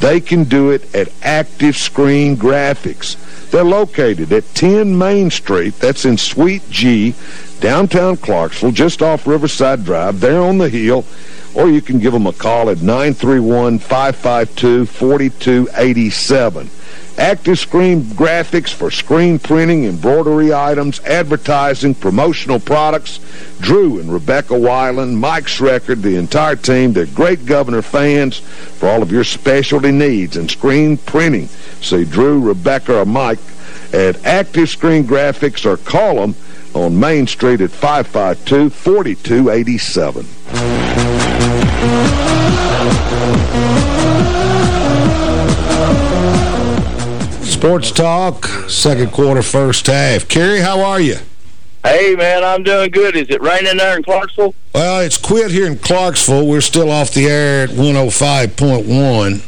they can do it at Active Screen Graphics. They're located at 10 Main Street, that's in Suite G, downtown Clarksville, just off Riverside Drive, there on the hill, or you can give them a call at 931-552-4287. Active Screen Graphics for screen printing, embroidery items, advertising, promotional products. Drew and Rebecca Weiland, Mike Schreckard, the entire team, they're great Governor fans for all of your specialty needs and screen printing. See Drew, Rebecca, or Mike at Active Screen Graphics or call them on Main Street at 552-4287.
Sports Talk, second quarter, first half. Kerry, how are you?
Hey, man, I'm doing good. Is it raining there in Clarksville?
Well, it's quit here in Clarksville. We're still off the air at 105.1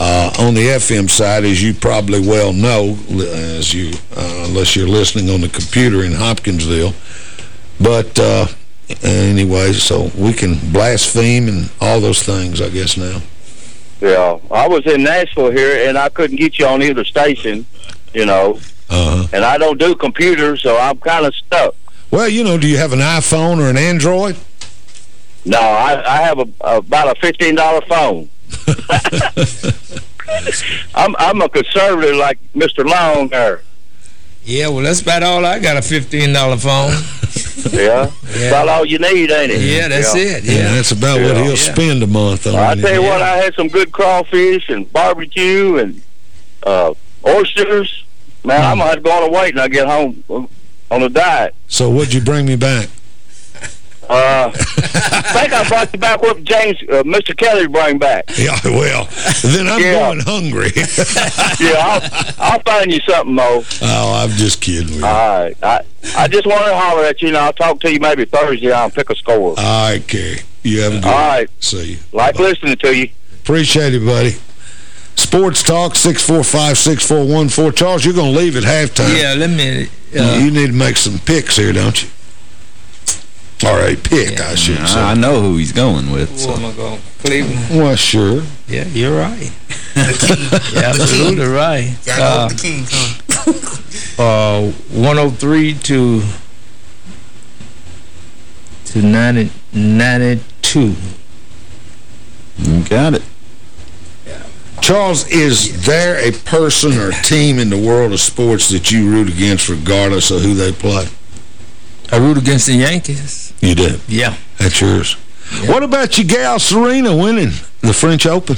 uh, on the FM side, as you probably well know, as you uh, unless you're listening on the computer in Hopkinsville. But uh, anyway, so we can blaspheme and all those things, I guess, now.
Yeah, I was in Nashville here, and I couldn't get you on either station, you know.
Uh-huh.
And I don't do computers, so I'm kind of stuck.
Well, you know, do you have an iPhone or an Android?
No, I, I have a, about a $15 phone. I'm I'm a conservative like Mr. Long there.
Yeah, well, that's about all I got, a $15 phone.
Yeah? That's about all you need, ain't it?
Yeah, that's it.
Yeah, that's about what he'll spend a month on.
I tell you what, I had some good crawfish and barbecue and uh, oysters. Man, I'm going to have to go on a wait and I get home uh, on a diet.
So what'd you bring me back?
Uh, I think I brought you back what James, uh, Mr. Kelly bring back.
Yeah, well, then I'm
Yeah.
going hungry.
yeah, I'll, I'll find you something, Mo.
oh, I'm just kidding.
All right. I, I just wanted to holler at you, and I'll talk to you maybe Thursday. I'll pick a score.
All right, Kerry. You have a good
All right.
See you.
Like listening to you.
Appreciate it, buddy. Sports Talk, 645-6414. Charles, you're going to leave at halftime.
Yeah, let me... Uh,
you need to make some picks here, don't you? Or a pick, I should say.
I know who he's going with.
Who am I going? Cleveland?
Well, sure.
Yeah, you're right. You're absolutely right. Uh,
the king, huh?
uh, 103 to to 90, 92.
You got it.
Charles, is there a person or team in the world of sports that you root against regardless of who they play?
I root against the Yankees.
You did?
Yeah.
That's yours. What about your gal Serena winning the French Open?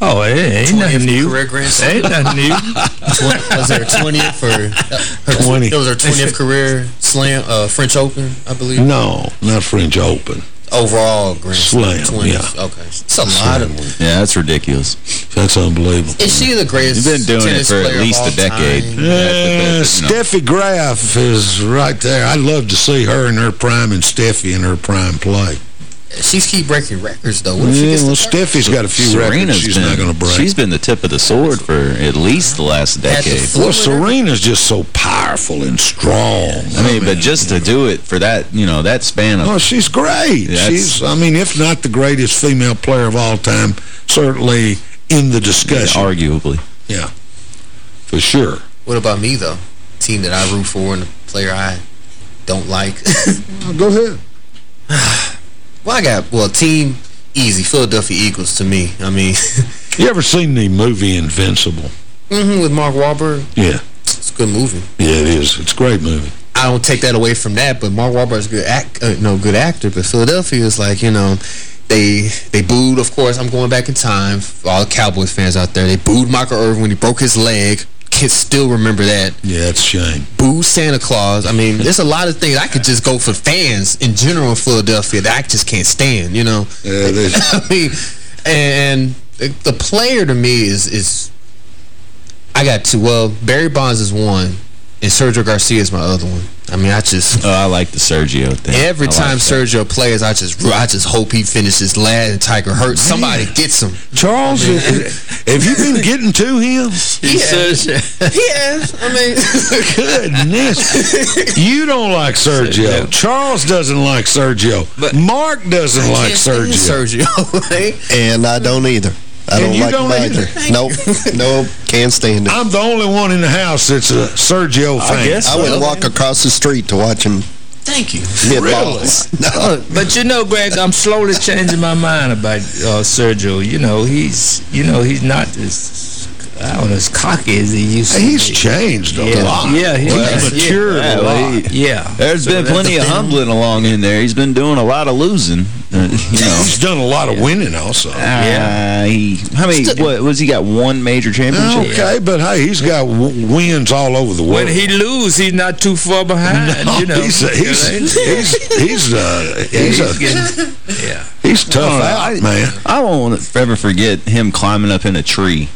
Oh, it ain't nothing new.
Career Grand Slam.
Ain't nothing new.
Twen- was her 20th or her
20.
It was her 20th career slam uh, French Open, I believe.
No, not French Open.
Overall Grand
Slam,
20th.
yeah.
Okay, it's a lot of.
Yeah, that's ridiculous.
That's unbelievable.
Is she the greatest?
You've been doing it for at least a decade.
time?
Yeah. Steffi Graf is right there. I'd love to see her in her prime and Steffi in her prime play.
She's keep breaking records though. What if she
Yeah,
gets
well, Steffi's got a few records
Serena's
she's
been,
not going to break.
She's been the tip of the sword for at least the last
At the
decade.
foot-
well, Serena's just so powerful and strong.
I mean, but just to do it for that, you know, that span of...
Oh, she's great. She's, I mean, if not the greatest female player of all time, certainly in the discussion.
arguably.
Yeah, for sure.
What about me though? Team that I root for and the player I don't like.
Go ahead.
well, I got well team easy Philadelphia Eagles to me. I mean,
You ever seen the movie Invincible?
Mm-hmm, with Mark Wahlberg,
Yeah.
it's a good movie.
Yeah, it is. It's a great movie.
I don't take that away from that, but Mark Wahlberg's a good act, uh, no good actor. But Philadelphia is like you know, they they booed. Of course, I'm going back in time. All the Cowboys fans out there, they booed Michael Irvin when he broke his leg. Kids still remember that.
Yeah, a shame.
Boo Santa Claus. I mean, there's a lot of things I could just go for fans in general in Philadelphia that I just can't stand. You know.
Yeah,
I mean, and the, the player to me is is I got two. Well, Barry Bonds is one, and Sergio Garcia is my other one. I mean, I just
Oh, I like the Sergio thing.
every
I like
time
that.
Sergio plays, I just I just hope he finishes last and Tiger hurts. Somebody gets him.
Charles, have you been getting to him?
Yes. yes. I mean,
Goodness. you don't like Sergio. Charles doesn't like Sergio. But Mark doesn't like Sergio.
Sergio.
And I don't either. I
And
don't
you
like
don't
him either.
either?
Nope. nope. Can't stand it.
I'm the only one in the house that's a Sergio fan.
I would walk across the street to watch him
Thank you.
hit balls.
Uh, but you know, Greg, I'm slowly changing my mind about uh, Sergio. You know, he's you know he's not as I don't know as cocky as he used to. Be.
He's
be.
changed a
yeah.
lot.
Yeah, he's
Well, matured
yeah,
a lot.
Yeah,
There's
So
been plenty of humbling along in there. He's been doing a lot of losing. Uh, you know.
He's done a lot of winning also.
Yeah. he, how many, what, was he got one major championship?
Okay, but hey, he's got w wins all over the world.
When he lose, he's not too far behind.
No,
you know,
he's he's he's he's uh he's a
getting, yeah.
he's tough out, man.
I won't ever forget him climbing up in a tree.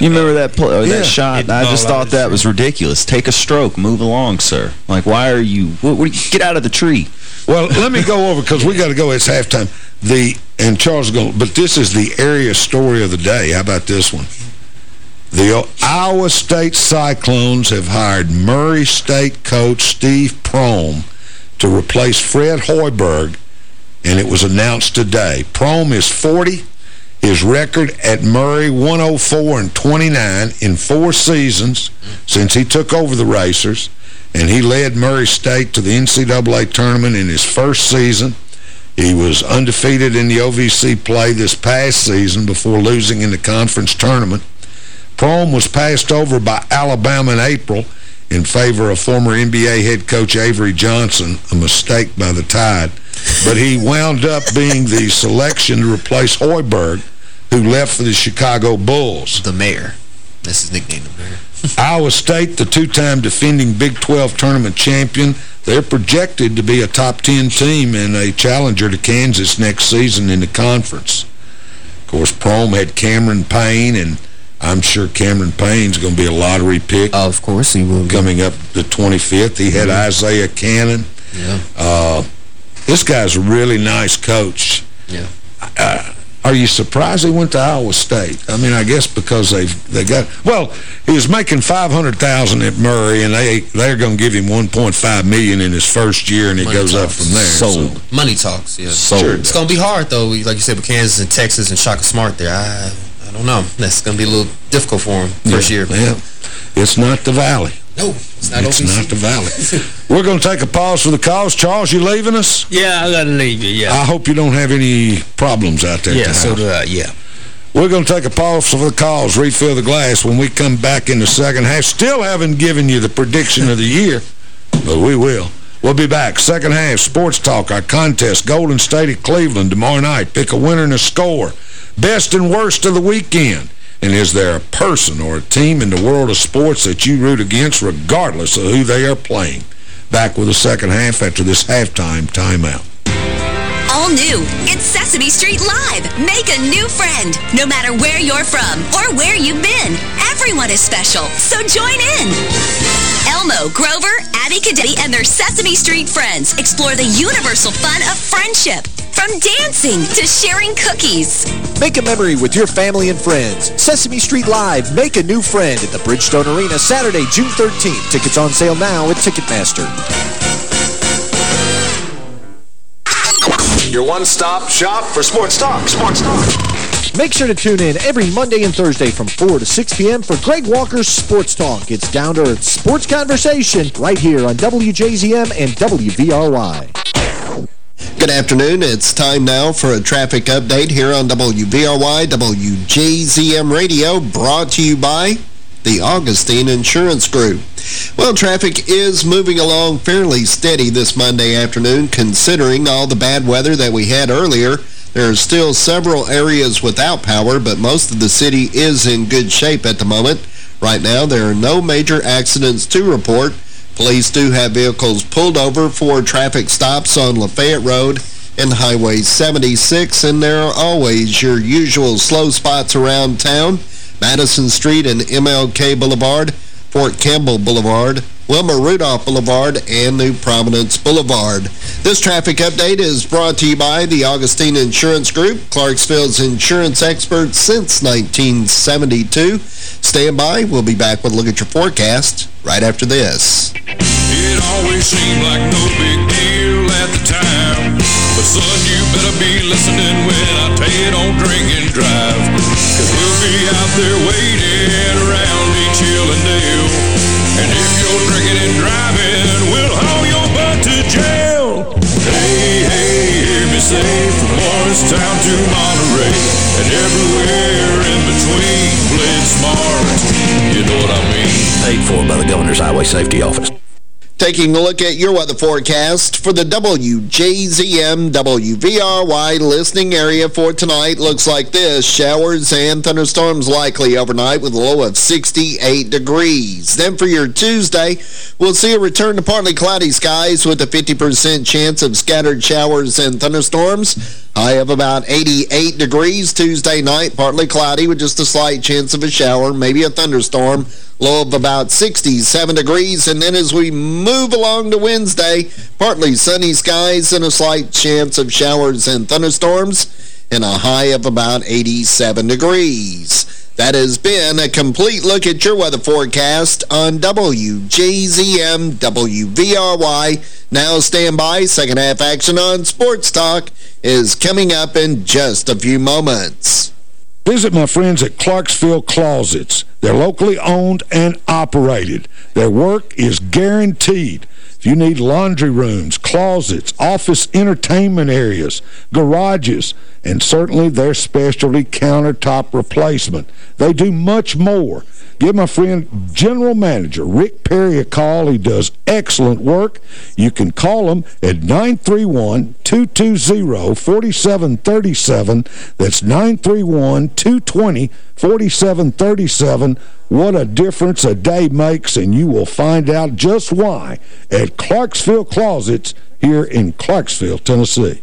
You remember that play, or oh,
Yeah.
that shot? I just thought that was ridiculous. Take a stroke, move along, sir. Like, why are you? What, what, get out of the tree.
Well, let me go over because we got to go. It's halftime. The and Charles is going, but this is the area story of the day. How about this one? The Iowa State Cyclones have hired Murray State coach Steve Prohm to replace Fred Hoiberg, and it was announced today. Prohm is 40. His record at Murray, 104 and 29 in four seasons since he took over the Racers, and he led Murray State to the NCAA tournament in his first season. He was undefeated in the OVC play this past season before losing in the conference tournament. Prohm was passed over by Alabama in April in favor of former NBA head coach Avery Johnson, a mistake by the Tide. But he wound up being the selection to replace Hoiberg, who left for the Chicago Bulls.
The mayor. That's his nickname, the mayor.
Iowa State, the two-time defending Big 12 tournament champion, they're projected to be a top 10 team and a challenger to Kansas next season in the conference. Of course, Prohm had Cameron Payne, and I'm sure Cameron Payne's going to be a lottery pick.
of course he will. Be.
Coming up the 25th. He had mm -hmm. Isaiah Canaan.
Yeah.
Uh, this guy's a really nice coach.
Yeah.
Uh, are you surprised he went to Iowa State? I mean, I guess because they've they got well, he was making 500,000 at Murray, and they they're going to give him 1.5 million in his first year, and it Money goes talks. up from there.
Sold. So. Money talks, yeah.
Sold. Sure.
It's going to be hard, though, like you said, with Kansas and Texas and Shaka Smart there. I, I don't know. That's going to be a little difficult for him first
yeah.
year.
Yeah. It's not the Valley.
No, it's not
It's
OVC.
not the Valley. We're going to take a pause for the calls. Charles, you leaving us?
Yeah, I got to leave you, yeah.
I hope you don't have any problems out there
Yeah, so do I, yeah.
We're going to take a pause for the calls, refill the glass. When we come back in the second half, still haven't given you the prediction of the year, but we will. We'll be back. Second half, Sports Talk, our contest, Golden State at Cleveland tomorrow night. Pick a winner and a score. Best and worst of the weekend. And is there a person or a team in the world of sports that you root against regardless of who they are playing? Back with the second half after this halftime timeout.
All new. It's Sesame Street Live. Make a new friend. No matter where you're from or where you've been, everyone is special. So join in. Elmo, Grover, Abby Cadabby, and their Sesame Street friends explore the universal fun of friendship. From dancing to sharing cookies.
Make a memory with your family and friends. Sesame Street Live, make a new friend at the Bridgestone Arena Saturday, June 13th. Tickets on sale now at Ticketmaster.
Your one-stop shop for sports talk. Sports talk.
Make sure to tune in every Monday and Thursday from 4 to 6 p.m. for Greg Walker's Sports Talk. It's down-to-earth sports conversation right here on WJZM and WVRY.
Good afternoon. It's time now for a traffic update here on WVRY, WJZM Radio, brought to you by the Augustine Insurance Group. Well, traffic is moving along fairly steady this Monday afternoon, considering all the bad weather that we had earlier. There are still several areas without power, but most of the city is in good shape at the moment. Right now, there are no major accidents to report. Police do have vehicles pulled over for traffic stops on Lafayette Road and Highway 76, and there are always your usual slow spots around town. Madison Street and MLK Boulevard, Fort Campbell Boulevard, Wilma Rudolph Boulevard, and New Providence Boulevard. This traffic update is brought to you by the Augustine Insurance Group, Clarksville's insurance expert since 1972. Stand by. We'll be back with a look at your forecast right after this.
It always seemed like no big deal at the time. But son, you better be listening when I tell you don't drink and drive. Cause we'll be out there waiting around each hill and dale. And if you're drinking and driving, we'll haul your butt to jail. Hey, hey, hear me say from Morristown to Monterey. And everywhere in between, play it smart. You know what I mean?
Paid for by the Governor's Highway Safety Office.
Taking a look at your weather forecast for the WJZM WVRY listening area for tonight looks like this. Showers and thunderstorms likely overnight with a low of 68 degrees. Then for your Tuesday, we'll see a return to partly cloudy skies with a 50% chance of scattered showers and thunderstorms. High of about 88 degrees Tuesday night, partly cloudy with just a slight chance of a shower, maybe a thunderstorm. Low of about 67 degrees. And then as we move along to Wednesday, partly sunny skies and a slight chance of showers and thunderstorms and a high of about 87 degrees. That has been a complete look at your weather forecast on WJZM WVRY. Now stand by. Second half action on Sports Talk is coming up in just a few moments.
Visit my friends at Clarksville Closets. They're locally owned and operated. Their work is guaranteed. If you need laundry rooms, closets, office entertainment areas, garages, and certainly their specialty countertop replacement, they do much more. Give my friend General Manager Rick Perry a call. He does excellent work. You can call him at 931-220-4737. That's 931-220-4737. What a difference a day makes, and you will find out just why at Clarksville Closets here in Clarksville, Tennessee.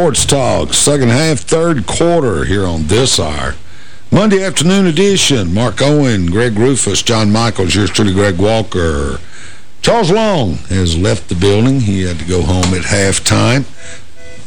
Sports Talk, second half, third quarter here on this hour. Monday afternoon edition, Mark Owen, Greg Rufus, John Michaels, yours truly, Greg Walker. Charles Long has left the building. He had to go home at halftime.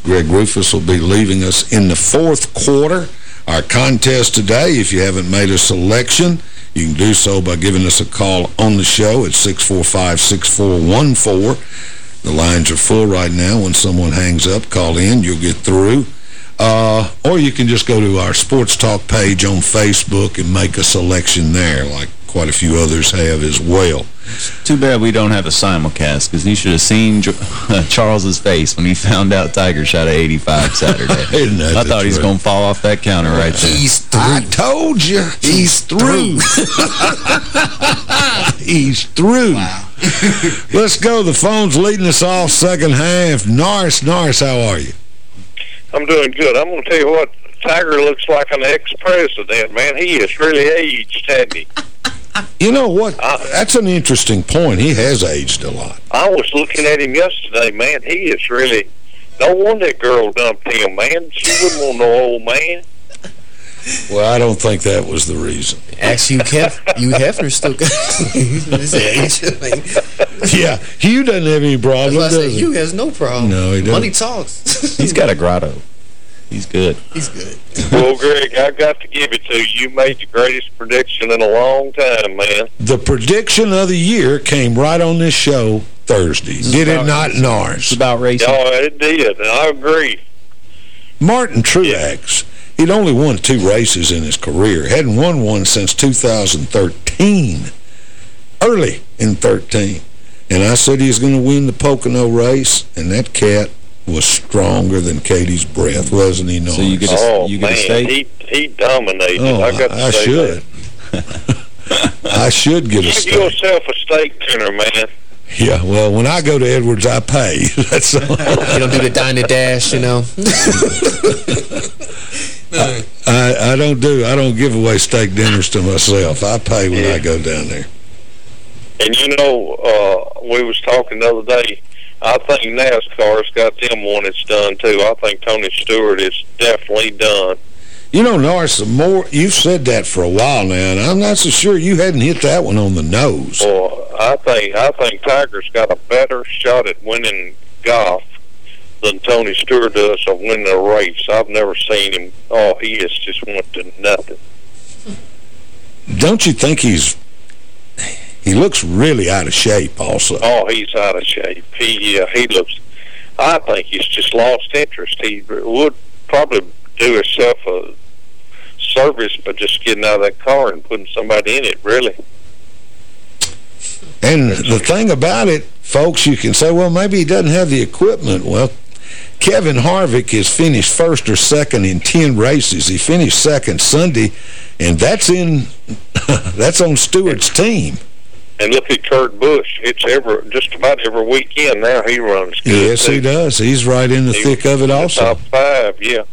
Greg Rufus will be leaving us in the fourth quarter. Our contest today, if you haven't made a selection, you can do so by giving us a call on the show at 645-6414. The lines are full right now. When someone hangs up, call in. You'll get through. Uh, or you can just go to our Sports Talk page on Facebook and make a selection there, like quite a few others have as well.
Too bad we don't have a simulcast, because you should have seen Charles's face when he found out Tiger shot at 85 Saturday. I thought he was going to fall off that counter right there.
He's through. I told you. He's through. He's through. Wow. Let's go. The phone's leading us off second half. Norris, Norris, how are you?
I'm doing good. I'm going to tell you what, Tiger looks like an ex-president, man. He has really aged, hasn't he?
You know what? That's an interesting point. He has aged a lot.
I was looking at him yesterday, man. He is really... No wonder that girl dumped him, man. She wouldn't want no old man.
Well, I don't think that was the reason.
Actually, Hugh, Hef Hugh Hefner's still got his age.
yeah, Hugh doesn't have any problem,
That's why I
does
said
he?
Hugh has no problem.
No, he doesn't.
Money talks.
He's got a grotto. He's good.
He's good.
well, Greg, I got to give it to you. You made the greatest prediction in a long time, man.
The prediction of the year came right on this show Thursday. Did it not, Norris?
It's about racing.
Oh, it did, I agree.
Martin Truex, he'd only won two races in his career. Hadn't won one since 2013. Early in 13. And I said he was going to win the Pocono race, and that cat was stronger than Katie's breath, wasn't he, Norris?
So you get a,
oh,
you get oh,
man,
a steak?
he, he dominated.
Oh,
I got to
I should. I should get a
Give
steak.
yourself a steak dinner, man.
Yeah, well, when I go to Edwards, I pay. That's all.
You don't do the dine dash, you know.
I, I don't do, I don't give away steak dinners to myself. I pay when I go down there.
And you know, uh, we was talking the other day. I think NASCAR's got them one that's done too. I think Tony Stewart is definitely done.
You know, Norris, the more, you've said that for a while now, and I'm not so sure you hadn't hit that one on the nose.
Well, I think I think Tiger's got a better shot at winning golf than Tony Stewart does of winning a race. I've never seen him. Oh, he has just went to nothing.
Don't you think he's, he looks really out of shape also.
Oh, he's out of shape. He uh, he looks. I think he's just lost interest. He would probably do himself a service by just getting out of that car and putting somebody in it. Really.
And the thing about it, folks, you can say, well, maybe he doesn't have the equipment. Well, Kevin Harvick has finished first or second in 10 races. He finished second Sunday, and that's in that's on Stewart's team.
And look at Kurt Busch. It's every just about every weekend now he runs. Good
Yes, he does. He's right in the
He
thick of it
was in the
also.
Top five, yeah.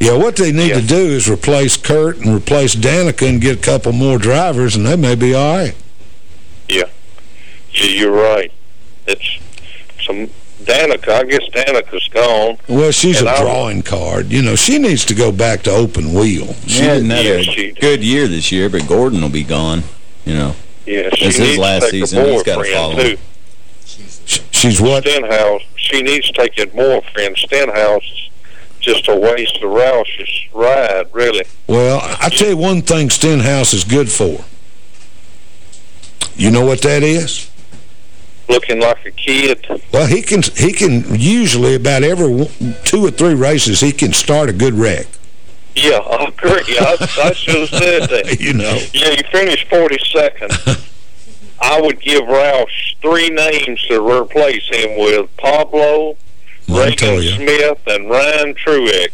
Yeah, what they need to do is replace Kurt and replace Danica and get a couple more drivers, and they may be all right.
Yeah. Yeah, you're right. It's some Danica. I guess Danica's gone.
Well, she's
And
a
I-
drawing card. You know, she needs to go back to open wheel.
She hadn't had
yeah,
a
she-
good year this year, but Gordon will be gone, you know.
Yeah, she
It's
needs
his last
to take
season.
a
He's got to
boyfriend,
follow.
too.
She's what?
Stenhouse. She needs to take a boyfriend. Stenhouse is just a waste of Roush's ride, really.
Well, I tell you one thing Stenhouse is good for. You know what that is?
Looking like a kid.
Well, he can he can usually about every two or three races he can start a good wreck.
Yeah, I agree. I, I should have said that.
You know.
Yeah, he finished 42nd. I would give Roush three names to replace him with Pablo,
Regan
Smith, and Ryan Truex.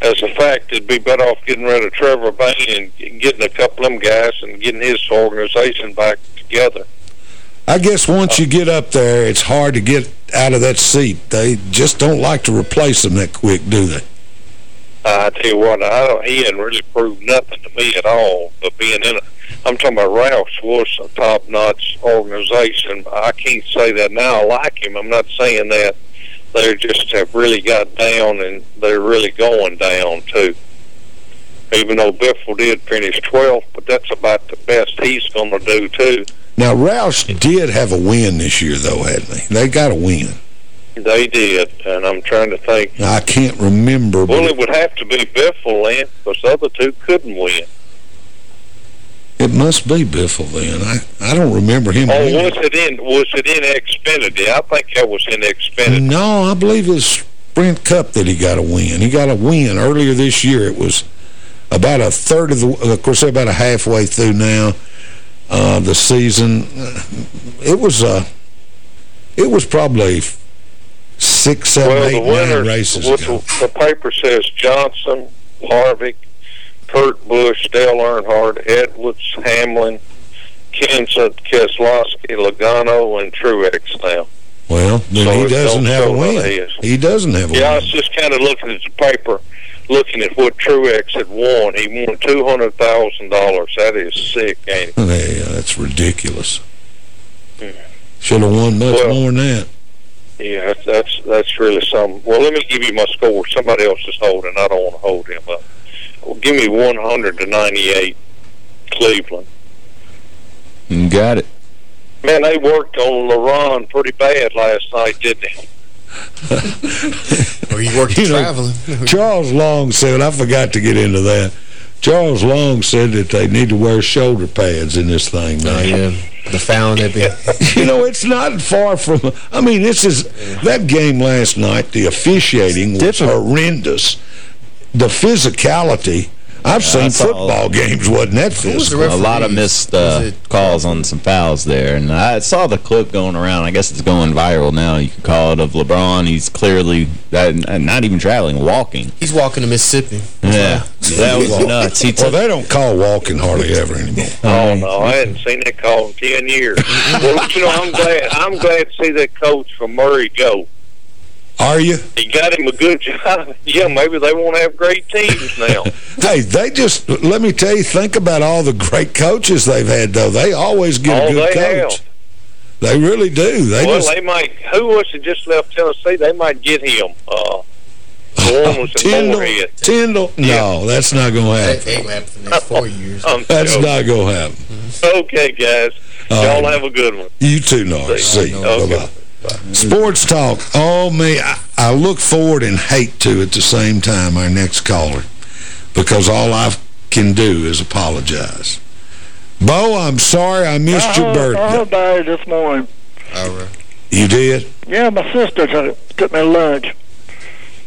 As a fact, it'd be better off getting rid of Trevor Bayne and getting a couple of them guys and getting his organization back together.
I guess once you get up there, it's hard to get out of that seat. They just don't like to replace them that quick, do they?
Uh, I tell you what, I he hadn't really proved nothing to me at all. But being in, a, I'm talking about Roush was a top-notch organization. I can't say that now. I like him. I'm not saying that. They just have really got down, and they're really going down too. Even though Biffle did finish 12th, but that's about the best he's going to do too.
Now, Roush did have a win this year, though, hadn't they? They got a win.
They did, and I'm trying to think.
I can't remember,
Well, it would have to be Biffle then, because the other two couldn't win.
it must be Biffle then. I, I don't remember him
Oh, was it in was it in Xfinity? I think that was in Xfinity.
No, I believe it's Sprint Cup that he got a win. He got a win earlier this year. It was about a third of the, of course, they're about a halfway through now, uh, the season. It was, uh, it was probably six, seven,
well,
eight,
the
nine races ago.
the, paper says Johnson, Harvick, Kurt Busch, Dale Earnhardt, Edwards, Hamlin, Kenseth, Keselowski, Logano, and Truex now.
Well,
So
he doesn't have a win. He doesn't have a
Yeah, I was just kind of looking at the paper, looking at what Truex had won. He won $200,000. That is sick, ain't it?
Yeah, that's ridiculous. Hmm. Should have won much
Well-
more than that.
Yeah, that's, that's that's really something. Well, let me give you my score. Somebody else is holding. I don't want to hold him up. Well, give me 100 to 98, Cleveland.
You got it.
Man, they worked on LeBron pretty bad last night, didn't they?
Or you worked
You know,
traveling.
Charles Long said, I forgot to get into that. Charles Long said that they need to wear shoulder pads in this thing, man.
Yeah. The foul that be.
you know, it's not far from... I mean, this is... That game last night, the officiating was horrendous. The physicality... I've
Yeah,
seen
saw-
football games wasn't that physical.
A lot of missed uh, calls on some fouls there. And I saw the clip going around. I guess it's going viral now. You could call it of LeBron. He's clearly uh, not even traveling, walking.
He's walking to Mississippi.
Yeah, that was nuts. He
well, they don't call walking hardly ever anymore.
Oh no, I hadn't seen that call in ten years. well, you know, I'm glad. I'm glad to see that coach from Murray go.
Are you?
He got him a good job. Yeah, maybe they won't have great teams now.
Hey, they just... Let me tell you, think about all the great coaches they've had, though. They always get
Oh,
a good
they
coach. They really do. They
well,
just...
they might. Who was it just left Tennessee? They might get him. Uh, the one
Tyndall. Tyndall? No, that's not going to
That
happen.
ain't happen for the next four years.
That's
joking.
not going to happen.
Okay, guys.
All
Y'all
right.
have a good one.
You too, Norris. See you.
Okay.
Bye-bye. Sports Talk. Oh, me, I, I look forward and hate to at the same time, our next caller, because all I can do is apologize. Bo, I'm sorry I missed your
I
birthday.
heard about it this morning.
All right.
You did?
Yeah, my sister took, took me to lunch.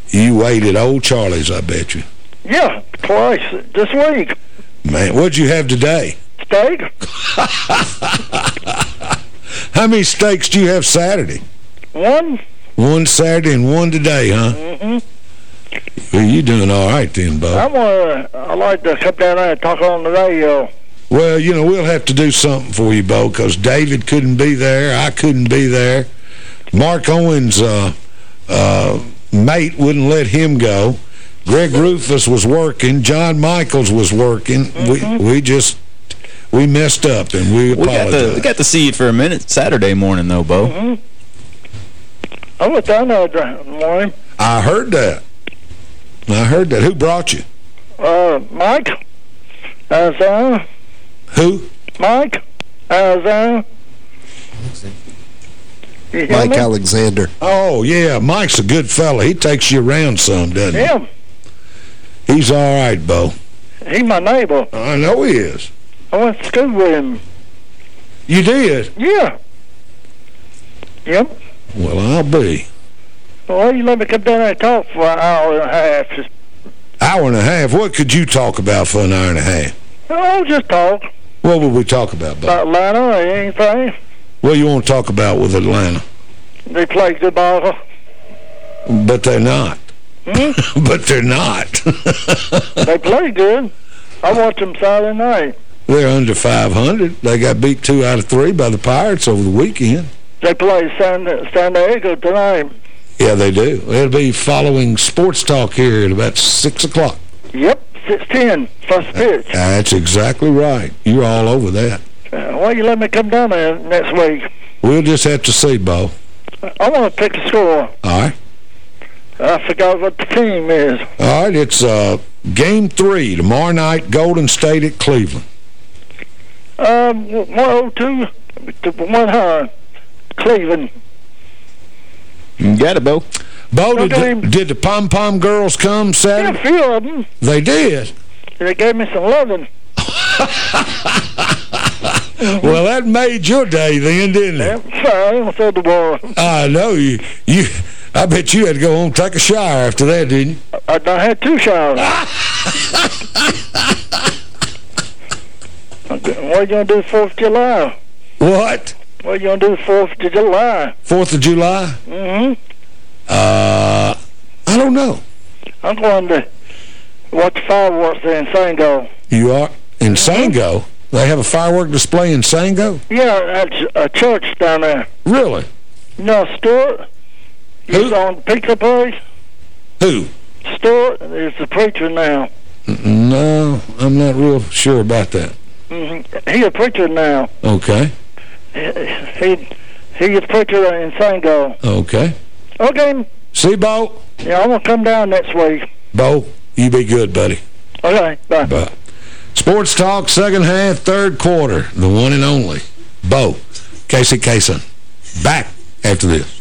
You waited Old Charlie's, I bet you.
Yeah, twice this week.
Man, what'd you have today?
Steak?
How many steaks do you have Saturday?
One?
One Saturday and one today, huh?
Mm-hmm.
Well, you're doing all right then, Bo.
I'm uh, I like to come down there and talk on the radio.
Well, you know, we'll have to do something for you, Bo, because David couldn't be there. I couldn't be there. Mark Owens' uh, uh, mate wouldn't let him go. Greg Rufus was working. John Michaels was working. We we just we messed up, and we
We got,
apologize.
to, we got to see you for a minute Saturday morning, though, Bo.
Mm-hmm. I was down there this morning.
I heard that. I heard that. Who brought you?
Uh, Mike, Arizona.
Who?
Mike, Arizona.
Mike
me?
Alexander.
Oh, yeah. Mike's a good fella. He takes you around some, doesn't he?
Him.
He's all right, Bo.
He's my neighbor.
I know he is.
I went to school with him.
You did?
Yeah. Yep.
Well, I'll be.
Well, you let me come down there and talk for an hour and a half.
Hour and a half. What could you talk about for an hour and a half?
oh, just talk
What would we talk about, Bo?
about Atlanta or anything.
What do you want to talk about with Atlanta?
They play good ball.
But they're not.
Hmm?
but they're not.
they play good. I watched them Saturday night.
They're under 500. They got beat two out of three by the Pirates over the weekend.
They play San, San Diego tonight.
Yeah, they do. It'll be following Sports Talk here at about 6 o'clock.
Yep, 6-10, first pitch.
That's exactly right. You're all over that.
Uh, why you let me come down there next week?
We'll just have to see, Bo.
I want to pick a score.
All right?
I forgot what the team is.
All right, it's uh, game three tomorrow night, Golden State at Cleveland.
Um, 102 to 100. Cleveland.
You got it, Bo.
Bo, did the, did the Pom Pom girls come
Yeah, a few of them.
They did.
They gave me some loving.
Well, that made your day then, didn't it?
Yep, so, the war.
I know you. You. I bet you had to go home and take a shower after that, didn't you?
I done had two showers. What are you going to do 4th of July?
What?
What are you going to do 4th of July?
Fourth of July?
Mm-hmm.
Uh, I don't know.
I'm going to watch the fireworks there in Sango.
You are in Sango. They have a firework display in Sango.
Yeah, at a church down there.
Really?
You know Stuart? He's on the pizza place.
Who?
Stuart is the preacher now.
Mm, No, I'm not real sure about that.
Hmm He's a preacher now.
Okay.
He he's a preacher in Sango.
Okay.
Okay.
See, Bo?
Yeah, I'm gonna come down next week.
Bo, you be good, buddy.
Okay, bye.
Bye. Sports Talk, second half, third quarter. The one and only. Bo, Casey Kason. Back after this.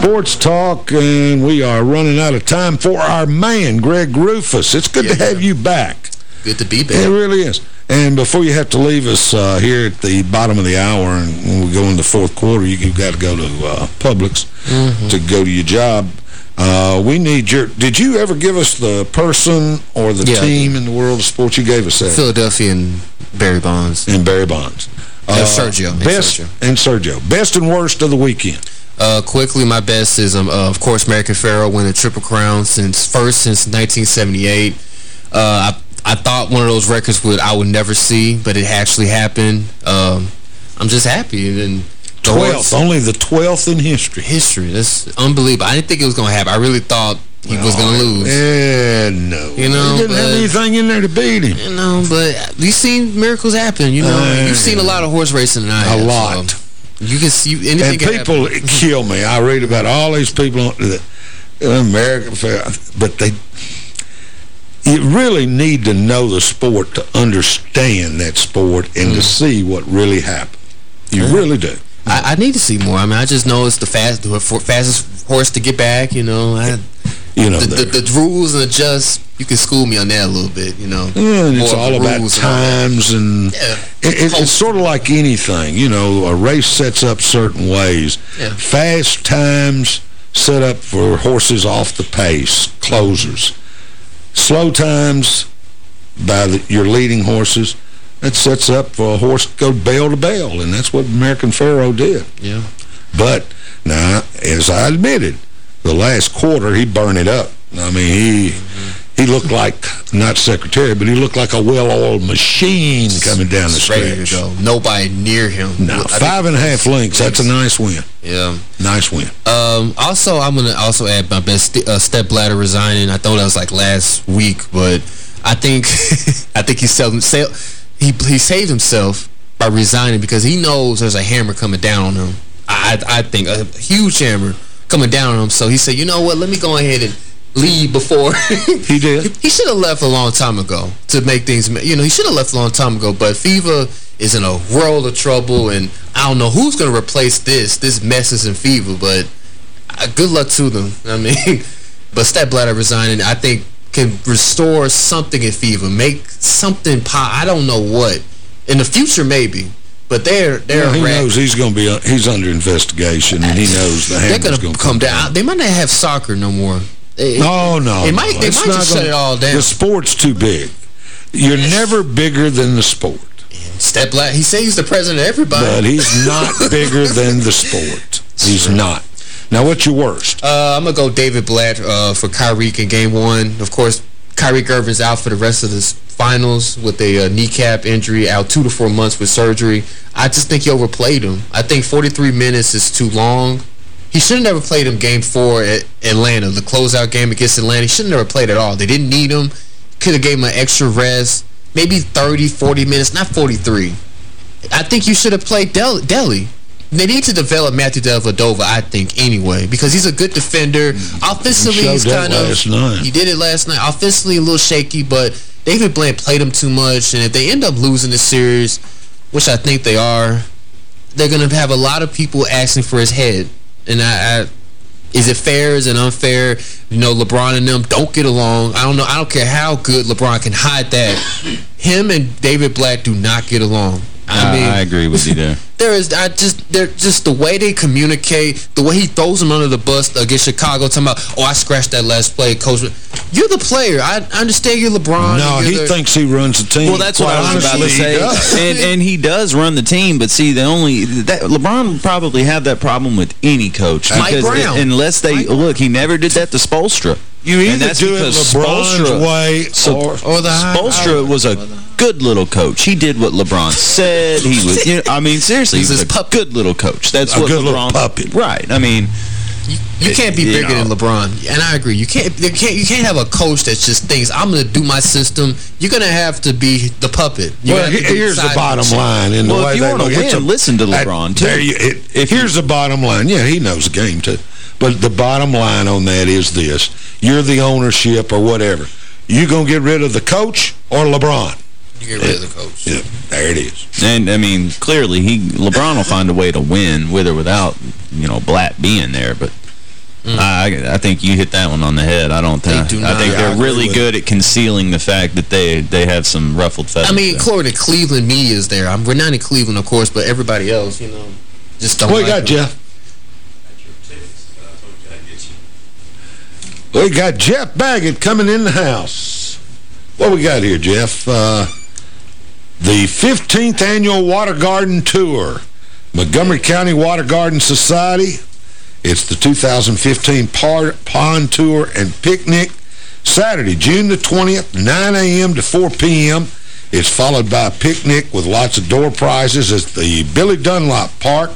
Sports Talk, and we are running out of time for our man, Greg Rufus. It's good to have you back.
Good to be back.
It really is. And before you have to leave us uh, here at the bottom of the hour and when we go into the fourth quarter, you, have got to go to uh, Publix
Mm-hmm.
to go to your job. Uh, we need your... Did you ever give us the person or the
Yeah.
team in the world of sports? You gave us that.
Philadelphia and Barry Bonds.
And Barry Bonds.
And Sergio. And
Best,
Sergio.
and Sergio. Best and worst of the weekend.
Uh, quickly, my best is, um, uh, of course, American Pharoah winning Triple Crown since first since 1978. Uh, I, I thought one of those records would I would never see, but it actually happened. Um, I'm just happy. And
12th. Only the 12th in history.
History. That's unbelievable. I didn't think it was going to happen. I really thought he was going to lose.
Yeah, no.
You know,
He didn't have anything in there to beat him.
You know, but you've seen miracles happen. You know,
Uh,
you've seen a lot of horse racing tonight.
A lot.
You can see anything.
And people kill me. I read about all these people on the American Fair, but they you really need to know the sport to understand that sport and
Mm.
to see what really happened. You really do.
I, I need to see more. I mean, I just know it's the fast, the fastest horse to get back. You know, I,
You know,
the, the, the rules and just you can school me on that a little bit. You know,
Yeah, and it's all about
rules and all that.
times and it, it, it's sort of like anything. You know, a race sets up certain ways.
Yeah.
Fast times set up for horses off the pace, closers. Slow times by the, your leading horses, that sets up for a horse to go bell to bell, and that's what American Pharoah did.
Yeah.
But, now, as I admitted, the last quarter, he burned it up. I mean, he he looked like, not secretary, but he looked like a well-oiled machine coming down the stretch.
go. Nobody near him.
No,
I
five and a half links. that's a nice win.
Yeah.
Nice win.
Um, also, I'm going to also add my best uh, Sepp Blatter resigning. I thought that was like last week, but I think I think he, he, he saved himself by resigning because he knows there's a hammer coming down on him. I, I think a huge hammer coming down on him. So he said, you know what, let me go ahead and leave before.
he did.
He should have left a long time ago to make things, you know, he should have left a long time ago, but FIFA is in a world of trouble, and I don't know who's going to replace this. This mess is in FIFA, but uh, good luck to them. I mean, but Sepp Blatter resigning, I think, can restore something in FIFA, make something pop. I don't know what. In the future, maybe. But they're they're
Well, he
a wreck.
knows he's going to be, uh, he's under investigation, and he knows the
They're
hammer's
gonna
going to
come down. They might not have soccer no more. They-
No, no.
They might.
no.
They
It's
might just
gonna-
shut it all down.
The sport's too big. You're never bigger than the sport.
Step Black. He says he's the president of everybody.
But he's not bigger than the sport. He's not. Now, what's your worst?
Uh, I'm going to go David Blatt uh, for Kyrie in game one. Of course, Kyrie Irving's out for the rest of the finals with a uh, kneecap injury, out two to four months with surgery. I just think he overplayed him. I think 43 minutes is too long. He should have never played him game four at Atlanta, the closeout game against Atlanta. He should have never played at all. They didn't need him. Could have gave him an extra rest, maybe 30, 40 minutes, not 43. I think you should have played Del Delhi. They need to develop Matthew Dellavedova, I think, anyway, because he's a good defender. Offensively,
showed
he's kind of... He did it last night. Offensively, a little shaky, but David Blatt played him too much, and if they end up losing the series, which I think they are, they're going to have a lot of people asking for his head. And I, I is it fair? Is it unfair? You know, LeBron and them don't get along. I don't know. I don't care how good LeBron can hide that. Him and David Blatt do not get along. I
I,
mean,
I agree with you there.
there is I just they're just the way they communicate, the way he throws them under the bus against Chicago, talking about, oh, I scratched that last play, coach. You're the player. I understand you're LeBron.
No, he
you're the-
thinks he runs the team.
Well, that's what I was about to
Honestly, he
say. And, and he does run the team, but see, the only that LeBron would probably have that problem with any coach
Mike
because
Brown.
it- unless they look, he never did that to Spoelstra.
You
And
either
that's
do it
because
LeBron's
Spoelstra-
way
So
or...
or the high-
Spoelstra was a good little coach. He did what LeBron said. He was. You know, I mean, seriously, he
He's
was
his
a good little coach. That's
A
what
good little
LeBron.
puppet.
Right. I mean,
You can't be
You
bigger
know.
than LeBron, and I agree. You can't. You can't. You can't have a coach that just thinks I'm going to do my system. You're going to have to be the puppet. You're
Well,
gonna have to
he-
be
here's the bottom
the
line. In the
Well, if
way
you
they
wanna win,
it's a-
listen to
that-
LeBron, too.
There you, it, here's the bottom line. Yeah, he knows the game, too. But the bottom line on that is this. You're the ownership or whatever. You going to get rid of the coach or LeBron?
You get rid of the coach.
Yeah, there it is.
And, I mean, clearly, he LeBron will find a way to win with or without, you know, Blatt being there. But I, I think you hit that one on the head. I don't think.
do
I think they're
agree
really good at concealing the fact that they they have some ruffled feathers.
I mean,
there.
according to Cleveland media is there. I'm, we're not in Cleveland, of course, but everybody else, you know, just don't
What you got,
him.
Jeff? We got Jeff Baggett coming in the house. What we got here, Jeff? Uh, the 15th Annual Water Garden Tour. Montgomery County Water Garden Society. It's the 2015 par Pond Tour and Picnic. Saturday, June the 20th, 9 a.m. to 4 p.m. It's followed by a picnic with lots of door prizes at the Billy Dunlop Park.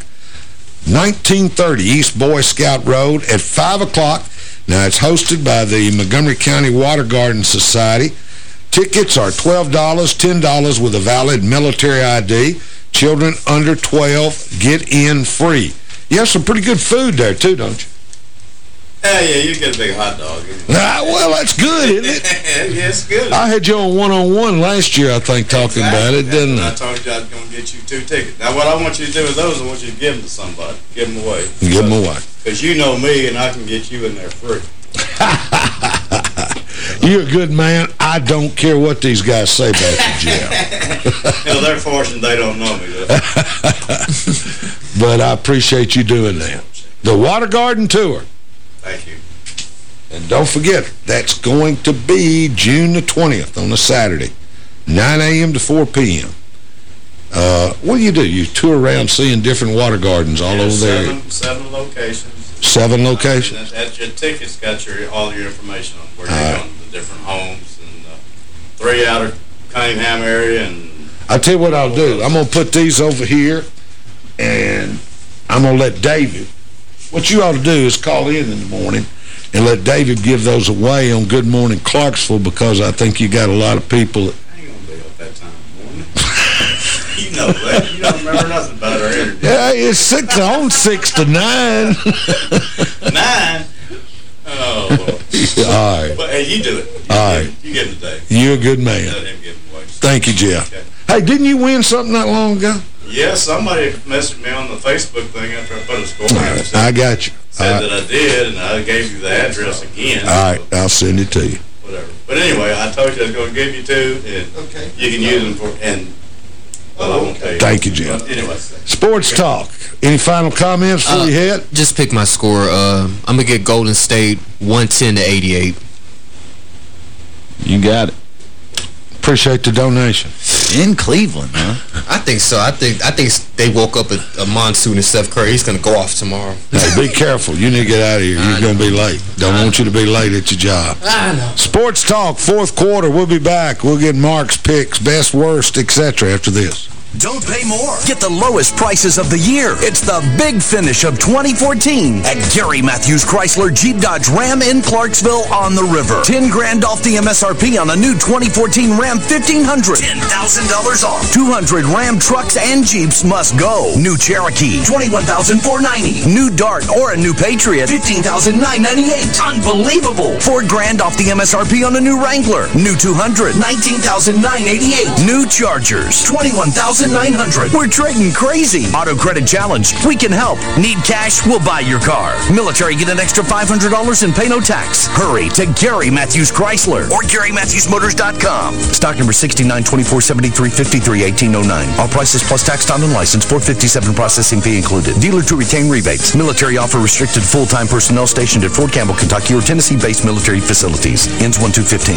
1930 East Boy Scout Road at 5 o'clock. Now, it's hosted by the Montgomery County Water Garden Society. Tickets are $12, $10 with a valid military ID. Children under 12 get in free. You have some pretty good food there, too, don't you?
Yeah, yeah, you get a big hot dog.
Ah, well, that's good, isn't it?
yeah, it's good.
I had you on one-on-one last year, I think, talking about it, didn't
I
I?
told you I was going to get you two tickets. Now, what I want you to do with those, I want you to give them to somebody. Give them away.
Give them away.
Because you know me, and I can get you in there free.
You're a good man. I don't care what these guys say about you, Jeff.
you know, they're fortunate they don't know me.
but I appreciate you doing that. The Water Garden Tour.
Thank you.
And don't forget, that's going to be June the 20th on a Saturday, 9 a.m. to 4 p.m. Uh, what do you do? You tour around seeing different water gardens all
Yeah,
over there.
seven, Seven locations.
Seven locations?
That, your ticket's got your all your information on where you're going, the different homes, and uh, three out of Cunningham area, and
I'll tell you what I'll do. I'm going to put these over here, and I'm going to let David, what you ought to do is call in in the morning and let David give those away on Good Morning Clarksville because I think you got a lot of people that
you know that. You don't remember nothing about our interview.
Yeah, it's six on six to nine.
Nine. Oh,
All right.
But hey, you do it. You
All
give-
right.
You give him the day.
You're a good man.
Let him give him away.
Thank you, Jeff. Hey, didn't you win something not long ago?
Yeah, somebody messaged me on the Facebook thing after I put a score in. Said,
I got you.
said
All
that
right.
I did, and I gave you the address again.
All right, I'll send it to you.
Whatever. But anyway, I told you I was going to give you two, and okay. you can use them for, and, but I won't tell you.
Thank you, Jim.
But anyway.
Sports Talk. Any final comments before
Uh,
you head?
Just pick my score. Uh, I'm going to get Golden State 110 to 88.
You got it.
Appreciate the donation.
In Cleveland, huh?
I think so. I think I think they woke up a, a monsoon and Steph Curry. He's going to go off tomorrow.
Hey, be careful. You need to get out of here. You're going to be late. Don't want you to be late at your job.
I know.
Sports Talk, fourth quarter. We'll be back. We'll get Mark's picks, best, worst, etc. after this.
Don't pay more. Get the lowest prices of the year. It's the big finish of 2014 at Gary Matthews Chrysler Jeep Dodge Ram in Clarksville on the river. 10 grand off the MSRP on a new 2014 Ram 1500. $10,000 off. 200 Ram trucks and Jeeps must go. New Cherokee, 21490 New Dart or a new Patriot, 15998 Unbelievable. 4 grand off the MSRP on a new Wrangler. New 200, 19988 New Chargers, 21900 We're trading crazy. Auto Credit Challenge. We can help. Need cash? We'll buy your car. Military get an extra $500 and pay no tax. Hurry to Gary Matthews Chrysler or GaryMatthewsMotors.com. Stock number 692473531809. All prices plus tax, time, and license. 457 processing fee included. Dealer to retain rebates. Military offer restricted full-time personnel stationed at Fort Campbell, Kentucky or Tennessee-based military facilities. Ends 1215.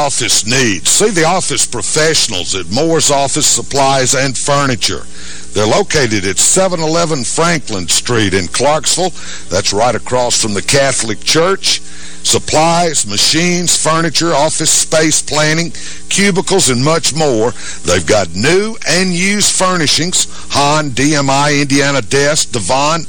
office needs, see the office professionals at Moore's Office Supplies and Furniture. They're located at 711 Franklin Street in Clarksville. That's right across from the Catholic Church. Supplies, machines, furniture, office space planning, cubicles, and much more. They've got new and used furnishings, Han, DMI, Indiana Desk, Devon.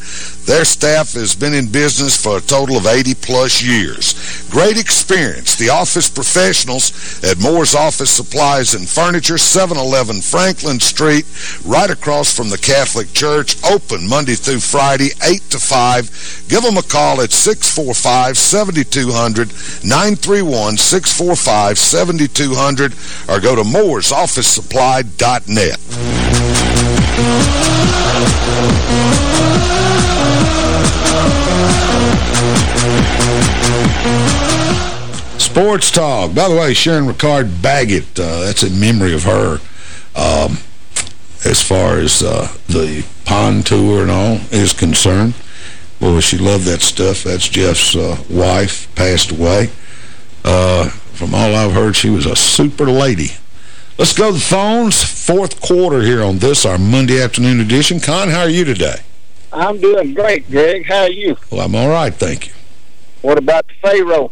Their staff has been in business for a total of 80-plus years. Great experience. The office professionals at Moore's Office Supplies and Furniture, 711 Franklin Street, right across from the Catholic Church, open Monday through Friday, 8 to 5. Give them a call at 645-7200, 931-645-7200, or go to mooresofficesupply.net. Sports Talk. By the way, Sharon Ricard Baggett, uh, that's in memory of her. Um, as far as uh, the pond tour and all is concerned. Boy, she loved that stuff. That's Jeff's uh, wife, passed away. Uh, from all I've heard, she was a super lady. Let's go to the phones. Fourth quarter here on this, our Monday afternoon edition. Con, how are you today?
I'm doing great, Greg. How are you?
Well, I'm all right, thank you.
What about the Pharoah?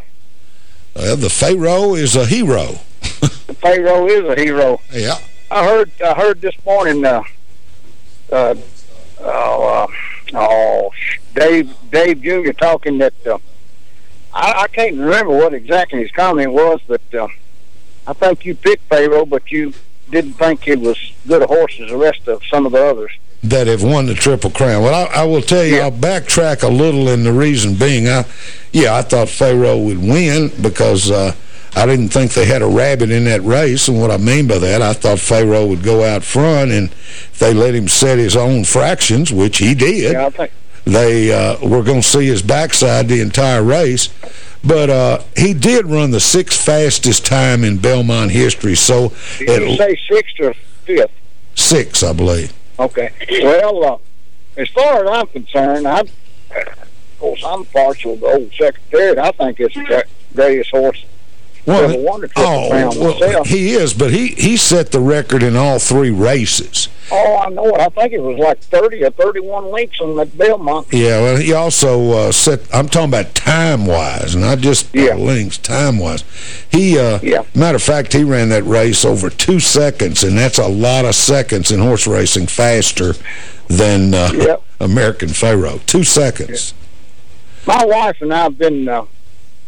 Uh, the Pharoah is a hero.
the Pharoah is a hero.
Yeah.
I heard I heard this morning uh uh oh, uh, oh Dave Dave Jr. talking that uh, I, I can't remember what exactly his comment was, but uh, I think you picked Pharoah, but you didn't think he was good a horse as the rest of some of the others.
That have won the Triple Crown. Well, I, I will tell you, yeah. I'll backtrack a little, and the reason being, I, yeah, I thought Pharoah would win because uh, I didn't think they had a rabbit in that race, and what I mean by that, I thought Pharoah would go out front, and they let him set his own fractions, which he did,
yeah, I think
they uh, were going to see his backside the entire race. But uh, he did run the sixth fastest time in Belmont history. So
Did you say sixth or fifth?
Six, I believe.
Okay. Well, uh, as far as I'm concerned, I'm, of course, I'm partial to the old Secretariat. I think it's the greatest horse
well,
oh,
well, he is, but he, he set the record in all three races.
Oh, I know it. I think it was like 30 or 31 links in that Belmont.
Yeah, well, he also uh, set, I'm talking about time-wise, and not just
yeah.
links, time-wise. He, uh,
yeah.
matter of fact, he ran that race over two seconds, and that's a lot of seconds in horse racing faster than uh,
yep.
American Pharoah. Two seconds.
Yeah. My wife and I have been... Uh,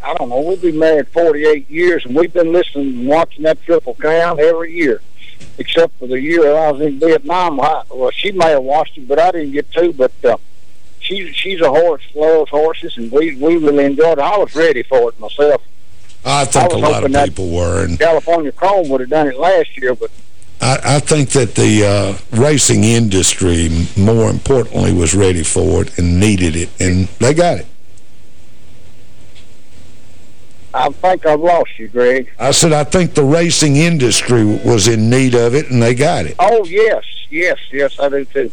I don't know, we've been married 48 years, and we've been listening and watching that Triple Crown every year, except for the year I was in Vietnam. I, well, she may have watched it, but I didn't get to. But uh, she's she's a horse, loves horses, and we we really enjoyed it. I was ready for it myself.
I think
I
a lot of people were. And
California Chrome would have done it last year, but
I, I think that the uh, racing industry, more importantly, was ready for it and needed it, and they got it.
I think I've lost you, Greg.
I said I think the racing industry was in need of it, and they got it.
Oh, yes, yes, yes, I do, too.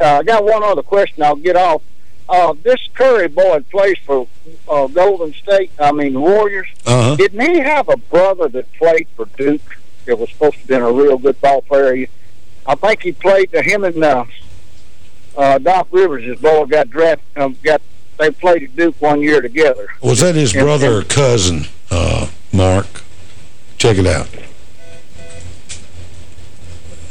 Uh, I got one other question I'll get off. Uh, this Curry boy plays for uh, Golden State, I mean Warriors.
-huh.
Didn't he have a brother that played for Duke that was supposed to have been a real good ball player? I think he played to him and uh, uh, Doc Rivers, his boy, got drafted, um, got they played at Duke one year together.
Was that his brother or cousin, uh, Mark? Check it out.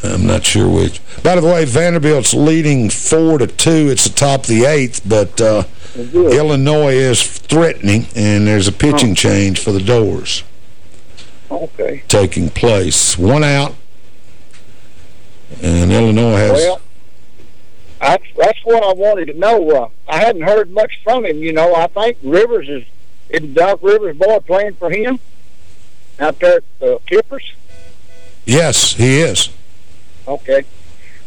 I'm not sure which. By the way, Vanderbilt's leading 4 to two. It's the top of the eighth, but uh, Illinois is threatening, and there's a pitching change for the Dores
Okay.
taking place. One out, and Illinois has...
Well, that's, that's what I wanted to know. Uh, I hadn't heard much from him, you know. I think Rivers is, is Doc Rivers' boy playing for him out there at the Clippers?
yes, he is.
Okay.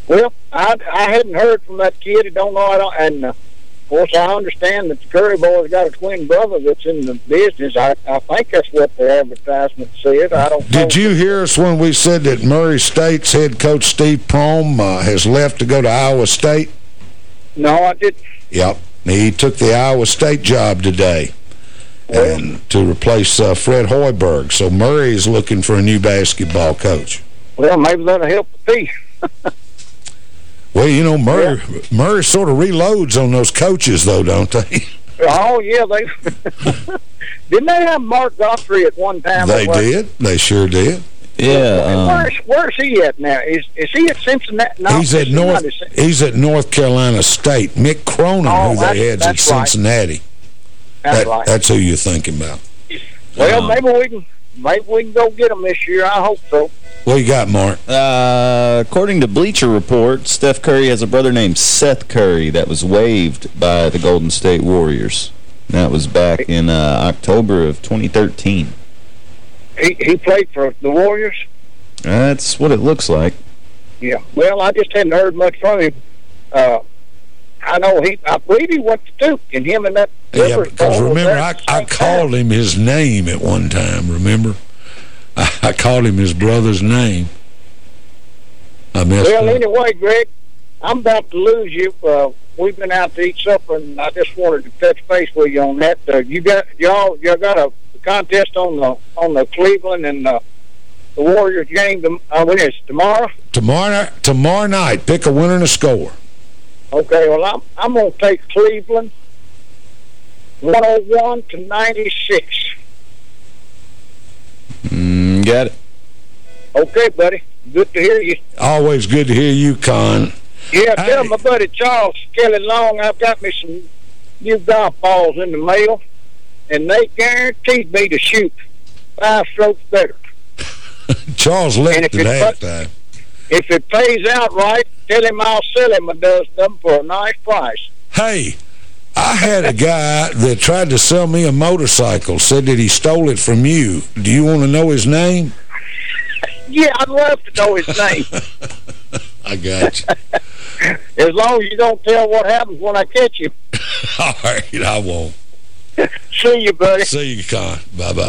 Well, I I hadn't heard from that kid. I don't know. I don't, and uh, course, I understand that the Curry boy's got a twin brother that's in the business. I I think that's what the advertisement said. I don't. know.
Did you hear us when we said that Murray State's head coach Steve Prohm uh, has left to go to Iowa State?
No, I didn't.
Yep. He took the Iowa State job today and to replace uh, Fred Hoiberg. So Murray is looking for a new basketball coach.
Well, maybe that'll help the fee.
Well, you know, Murray, Murray sort of reloads on those coaches, though, don't they?
Oh yeah, they didn't they have Mark Gottfried at one time?
they did. They sure did.
Yeah.
Where's Where's he at now? Is Is he at Cincinnati? No,
he's at North. He's at North Carolina State. Mick Cronin,
Oh,
who
that's-
they had's at
that's right.
Cincinnati.
That's
That-
right.
That's who you're thinking about.
Well,
Um,
maybe we can maybe we can go get him this year. I hope so.
What you got, Mark?
Uh, according to Bleacher Report, Steph Curry has a brother named Seth Curry that was waived by the Golden State Warriors. That was back in uh, October of 2013.
He he played for the Warriors.
That's what it looks like.
Yeah. Well, I just hadn't heard much from him. Uh, I know he. I believe he went to Duke, and him and that.
Yeah, because remember, I, I called him his name at one time, remember? I, I called him his brother's name. I messed
Well,
up.
anyway, Greg, I'm about to lose you. Uh, we've been out to eat supper, and I just wanted to touch base with you on that. Uh, you got y'all y'all got a contest on the on the Cleveland and uh, the Warriors game. Uh, when is it, tomorrow?
Tomorrow, tomorrow night, pick a winner and a score.
Okay. Well, I'm I'm gonna take Cleveland 101 to 96.
Mm, got it.
Okay, buddy. Good to hear you.
Always good to hear you, Con.
Yeah, tell my buddy Charles Kelly Long I've got me some new golf balls in the mail, and they guaranteed me to shoot five strokes better.
Charles left
if
at
it-
halftime.
If it pays out right, tell him I'll sell him a dozen of them for a nice price.
Hey, I had a guy that tried to sell me a motorcycle, said that he stole it from you. Do you want to know his name?
Yeah, I'd love to know his name.
I got you.
as long as you don't tell what happens when I catch you.
All right, I won't.
See you, buddy.
See you, Con. Bye-bye.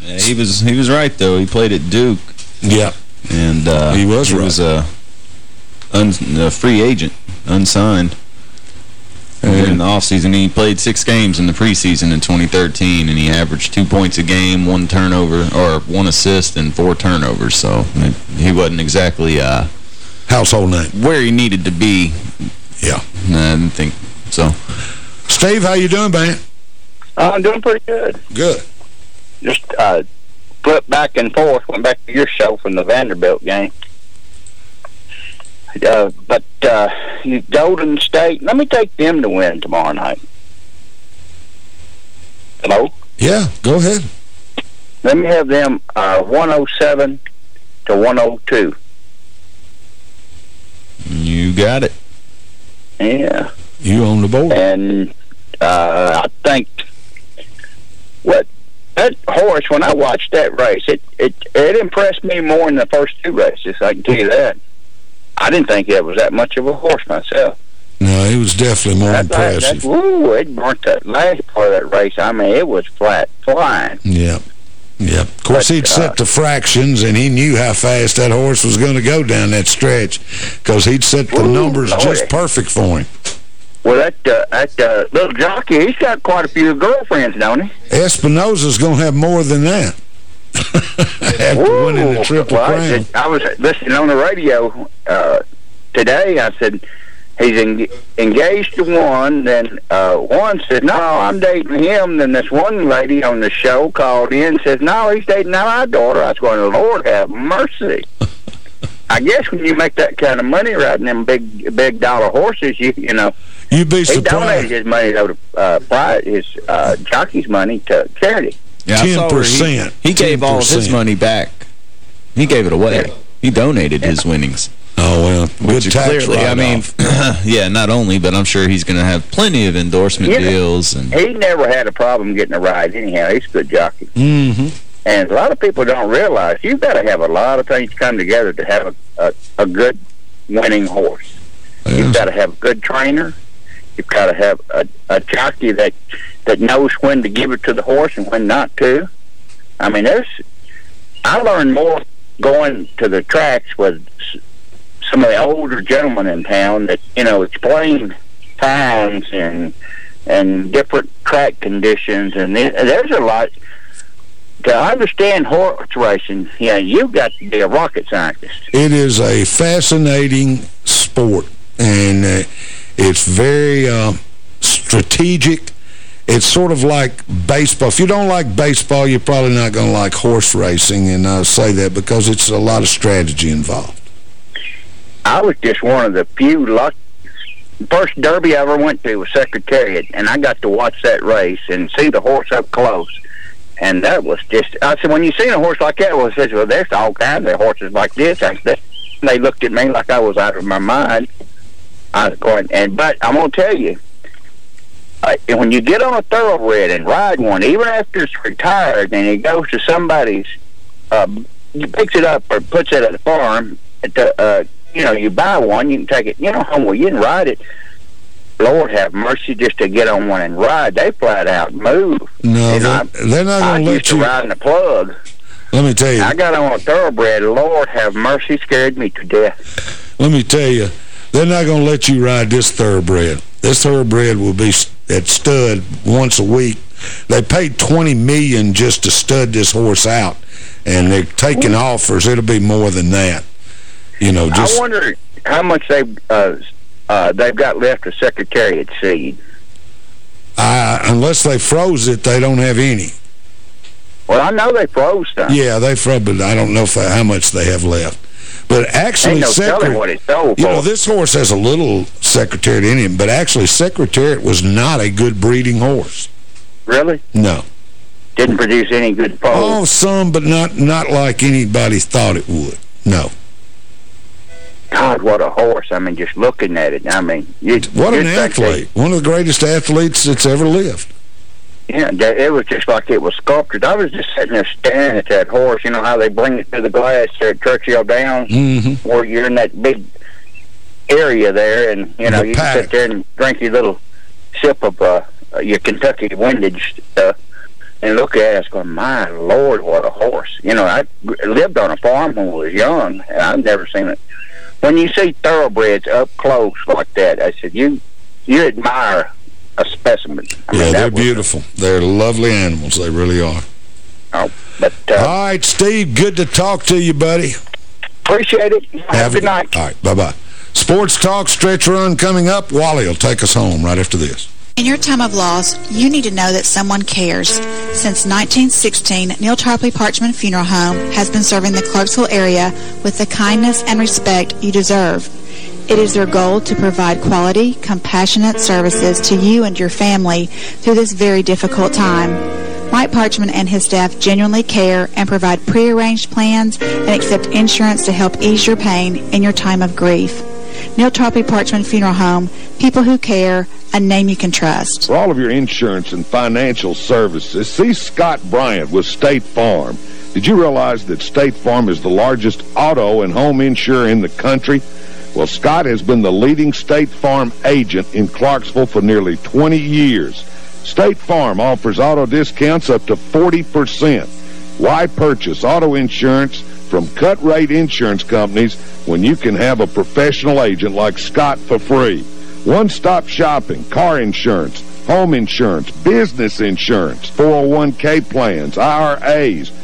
Yeah, he was he was right though. He played at Duke.
Yeah.
And uh,
He was
he
right.
was a, un, a free agent, unsigned. And during the offseason, he played six games in the preseason in 2013, and he averaged two points a game, one turnover, or one assist, and four turnovers. So he wasn't exactly uh,
household name
where he needed to be.
Yeah,
I didn't think so.
Steve, how you doing, man?
I'm doing pretty good.
Good.
Just uh, flipped back and forth, went back to your show from the Vanderbilt game. Uh, but uh, Golden State, let me take them to win tomorrow night. Hello?
Yeah, go ahead.
Let me have them uh, 107 to 102.
You got it.
Yeah.
You on the board.
And uh, I think what that horse when I watched that race, it, it it impressed me more than the first two races. I can tell you that. I didn't think it was that much of a horse myself.
No, it was definitely more
That, that,
impressive.
that, woo, it burnt that last part of that race. I mean, it was flat flying.
Yeah. Yeah. Of course,
But,
he'd
uh,
set the fractions, and he knew how fast that horse was going to go down that stretch because he'd set the
Ooh,
numbers just perfect for him.
Well, that uh, that uh, little jockey, he's got quite a few girlfriends, don't he?
Espinoza's going to have more than that after winning the Triple
well, I,
Crown.
said- I was listening on the radio uh, today. I said, he's en engaged to one. Then uh, one said, "No, I'm dating him." Then this one lady on the show called in and says, "No, he's dating our daughter." I was going, "Lord have mercy." I guess when you make that kind of money riding them big big dollar horses, you you know.
You'd be surprised.
He donated his money though to uh, his uh, jockey's money to charity.
Yeah, I saw He, he gave all of his money back. He gave it away. He donated his winnings.
Oh, well,
Which
good tax
clearly, I mean, yeah, not only, but I'm sure he's going to have plenty of endorsement
You
deals. and
He never had a problem getting a ride anyhow. He's a good jockey.
Mm-hmm.
And a lot of people don't realize you've got to have a lot of things come together to have a, a, a good winning horse. You've got to have a good trainer. You've got to have a, a jockey that that knows when to give it to the horse and when not to. I mean, there's. I learned more going to the tracks with some of the older gentlemen in town that you know explained times and and different track conditions, and there's a lot to understand horse racing. Yeah, you've got to be a rocket scientist.
It is a fascinating sport, and uh, it's very uh, strategic. It's sort of like baseball. If you don't like baseball, you're probably not going to like horse racing, and I say that because it's a lot of strategy involved.
I was just one of the few luck. First derby I ever went to was Secretariat, and I got to watch that race and see the horse up close. And that was just, I said, when you see a horse like that, well, I said, well, there's all kinds of horses like this. I said, they looked at me like I was out of my mind. I was going, and but I'm gonna tell you, uh, when you get on a thoroughbred and ride one, even after it's retired, and it goes to somebody's, uh, you picks it up or puts it at a farm, at the, uh, you know, you buy one, you can take it, you know, home where you can ride it. Lord have mercy, just to get on one and ride, they flat out move.
No, they're, they're not
I
going to
used
let
to
you...
ride in the plug.
Let me tell you.
I got on a thoroughbred. Lord have mercy, scared me to death.
Let me tell you, they're not going to let you ride this thoroughbred. This thoroughbred will be at stud once a week. They paid 20 million just to stud this horse out, and they're taking offers. It'll be more than that. You know, just
I wonder how much they uh, uh, they've got left of Secretariat seed.
I, unless they froze it, they don't have any.
Well, I know they froze some.
Yeah, they froze, but I don't know how much they have left. But actually,
no telling what it sold
you know, this horse has a little Secretariat in him, but actually Secretariat was not a good breeding horse.
Really?
No.
Didn't produce any good foals.
Oh, some, but not not like anybody thought it would. No.
God, what a horse! I mean, just looking at it, I mean, you,
What an athlete. One of the greatest athletes that's ever lived.
Yeah, it was just like it was sculpted. I was just sitting there staring at that horse. You know how they bring it to the glass there at Churchill Downs,
Mm-hmm.
where you're in that big area there, and you know
The
you sit there and drink your little sip of uh, your Kentucky windage stuff, and look at it. It's going, my lord, what a horse! You know, I lived on a farm when I was young, and I've never seen it. When you see thoroughbreds up close like that, I said you you admire a specimen. I
Yeah,
that
they're
was-
beautiful. They're lovely animals. They really are.
Oh, but, uh,
All right, Steve, good to talk to you, buddy.
Appreciate it. Have, a good night.
All right, bye-bye. Sports Talk, Stretch Run coming up. Wally will take us home right after this.
In your time of loss, you need to know that someone cares. Since 1916, Neal Tarpley Parchman Funeral Home has been serving the Clarksville area with the kindness and respect you deserve. It is their goal to provide quality, compassionate services to you and your family through this very difficult time. Mike Parchman and his staff genuinely care and provide prearranged plans and accept insurance to help ease your pain in your time of grief. Neal Tarpley Parchman Funeral Home, people who care, a name you can trust.
For all of your insurance and financial services, see Scott Bryant with State Farm. Did you realize that State Farm is the largest auto and home insurer in the country? Well, Scott has been the leading State Farm agent in Clarksville for nearly 20 years. State Farm offers auto discounts up to 40%. Why purchase auto insurance from cut-rate insurance companies when you can have a professional agent like Scott for free? One-stop shopping, car insurance, home insurance, business insurance, 401k plans, IRAs,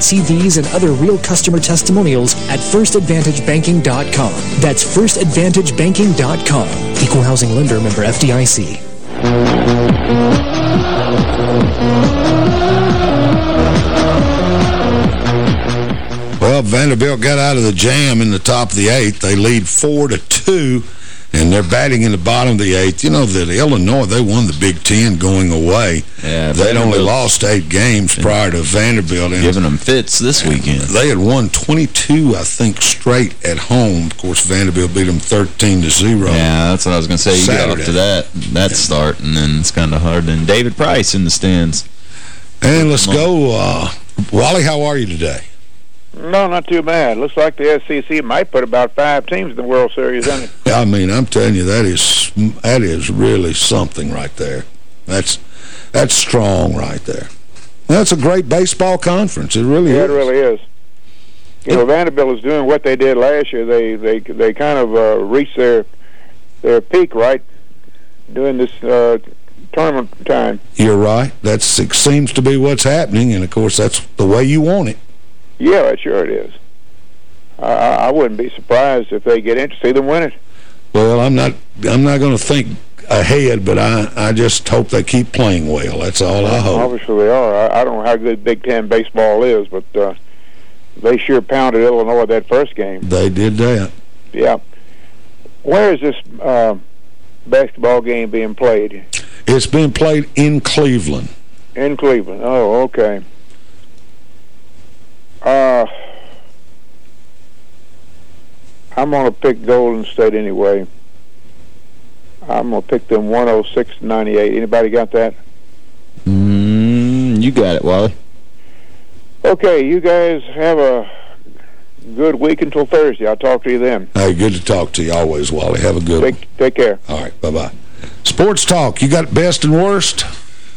See these and other real customer testimonials at firstadvantagebanking.com. That's firstadvantagebanking.com. Equal housing lender member FDIC.
Well, Vanderbilt got out of the jam in the top of the eighth. They lead four to two, and they're batting in the bottom of the eighth. You know that Illinois, they won the Big Ten going away.
Yeah,
They'd only lost eight games prior to Vanderbilt. And
Giving them fits this weekend.
They had won 22, I think, straight at home. Of course, Vanderbilt beat them 13 to 0.
Yeah, that's what I was going to say. You get off to that that start, and then it's kind of hard. Then David Price in the stands.
And let's go. Uh, Wally, how are you today?
No, not too bad. Looks like the SEC might put about five teams in the World Series, doesn't it?
I mean, I'm telling you, that is that is really something right there. That's that's strong right there. That's a great baseball conference. It really
yeah,
is.
it really is. You know, Vanderbilt is doing what they did last year. They they they kind of uh, reached their their peak right during this uh, tournament time.
You're right. That seems to be what's happening, and of course, that's the way you want it.
Yeah, sure it is. I, I wouldn't be surprised if they get in to see them win it.
Well, I'm not I'm not going to think ahead, but I I just hope they keep playing well. That's all I hope.
Obviously they are. I, I don't know how good Big Ten baseball is, but uh, they sure pounded Illinois that first game.
They did that.
Yeah. Where is this uh, basketball game being played?
It's being played in Cleveland.
In Cleveland. Oh, okay. Uh, I'm going to pick Golden State anyway. I'm going to pick them 106 to 98. Anybody got that?
Mm, you got it, Wally.
Okay, you guys have a good week until Thursday. I'll talk to you then.
Hey, good to talk to you always, Wally. Have a good one.
Take, take care.
All right, bye-bye. Sports Talk, you got best and worst?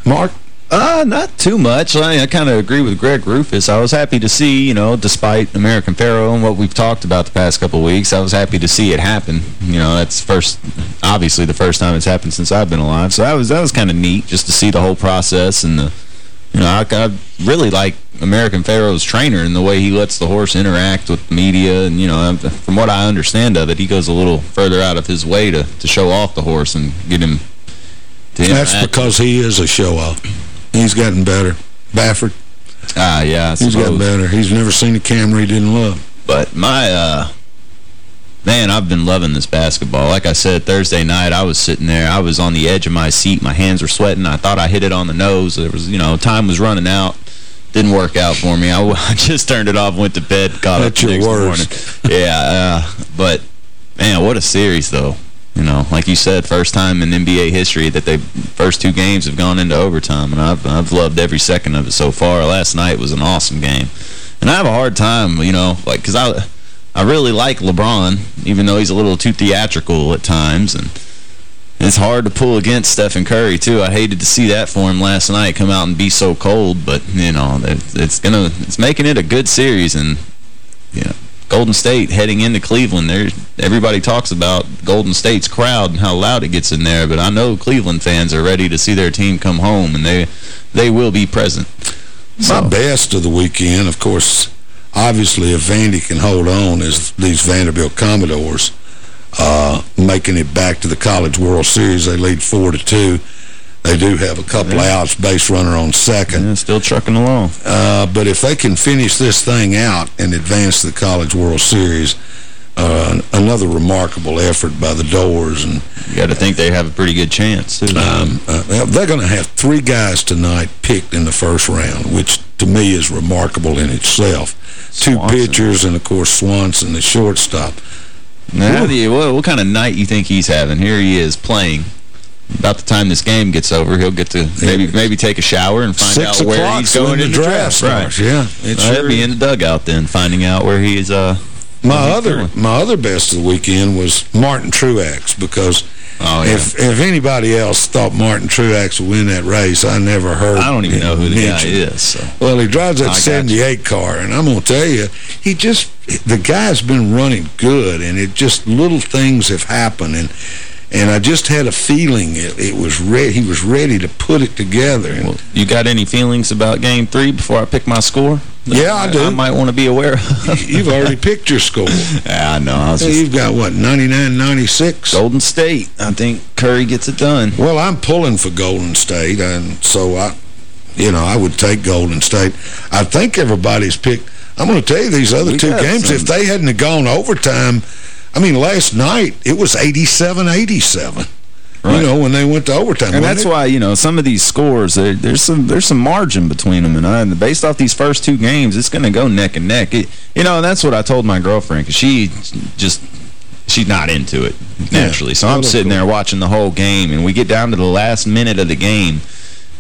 Mark?
Uh, not too much. I, I kind of agree with Greg Rufus. I was happy to see, you know, despite American Pharoah and what we've talked about the past couple of weeks, I was happy to see it happen. You know, that's first, obviously the first time it's happened since I've been alive. So that was that was kind of neat just to see the whole process and the, you know, I, I really like American Pharoah's trainer and the way he lets the horse interact with the media. And, you know, from what I understand of it, he goes a little further out of his way to, to show off the horse and get him to
That's because he is a show-off. He's gotten better. Baffert.
Ah, yeah, I
He's gotten better. He's never seen a camera he didn't love.
But my, uh, man, I've been loving this basketball. Like I said, Thursday night, I was sitting there. I was on the edge of my seat. My hands were sweating. I thought I hit it on the nose. There was, you know, time was running out. Didn't work out for me. I, I just turned it off, went to bed, got
That's
up the next
worst.
morning. yeah, uh, but, man, what a series, though. You know, like you said, first time in NBA history that they first two games have gone into overtime, and I've I've loved every second of it so far. Last night was an awesome game, and I have a hard time, you know, like because I I really like LeBron, even though he's a little too theatrical at times, and it's hard to pull against Stephen Curry too. I hated to see that for him last night come out and be so cold, but you know, it's, gonna it's making it a good series, and you know. Golden State heading into Cleveland, there everybody talks about Golden State's crowd and how loud it gets in there, but I know Cleveland fans are ready to see their team come home, and they they will be present.
My best of the weekend, of course, obviously if Vandy can hold on, is these Vanderbilt Commodores uh, making it back to the College World Series. They lead 4 to two. They do have a couple
Yeah.
outs, base runner on second.
Yeah, still trucking along.
Uh, but if they can finish this thing out and advance the College World Series, uh, another remarkable effort by the Dores. and
You got to think they have a pretty good chance, too.
Um, uh, they're going to have three guys tonight picked in the first round, which to me is remarkable in itself. Two pitchers and, of course, Swanson, the shortstop.
Now, what, what kind of night you think he's having? Here he is playing. About the time this game gets over, he'll get to maybe maybe take a shower and find
Six
out where he's going in
the draft starts,
Right.
yeah, it
Uh, he'll be in the dugout then, finding out where he's uh,
My other my other best of the weekend was Martin Truex because
Oh, yeah.
if if anybody else thought Martin Truex would win that race, I never heard.
I don't even know who the guy is. So.
Well, he drives that
got
78 car, and I'm going to tell you, he just, the guy's been running good, and it just, little things have happened, and and I just had a feeling it, it was re he was ready to put it together. And
You got any feelings about Game 3 before I pick my score?
Yeah, I do.
I might want to be aware of.
You've already picked your score.
Yeah, I know. I
Hey, You've got, what, 99, 96?
Golden State. I think Curry gets it done.
Well, I'm pulling for Golden State, and so I, you know, I would take Golden State. I think everybody's picked. I'm going to tell you these other
We
two games.
some-
If they hadn't gone overtime, I mean, last night it was 87-87.
Right.
You know, when they went to overtime.
And that's
it?
why, you know, some of these scores, there, there's some there's some margin between them. And I, based off these first two games, it's going to go neck and neck. It, you know, and that's what I told my girlfriend, because she just, she's not into it, naturally. so I'm sitting
cool.
there watching the whole game, and we get down to the last minute of the game,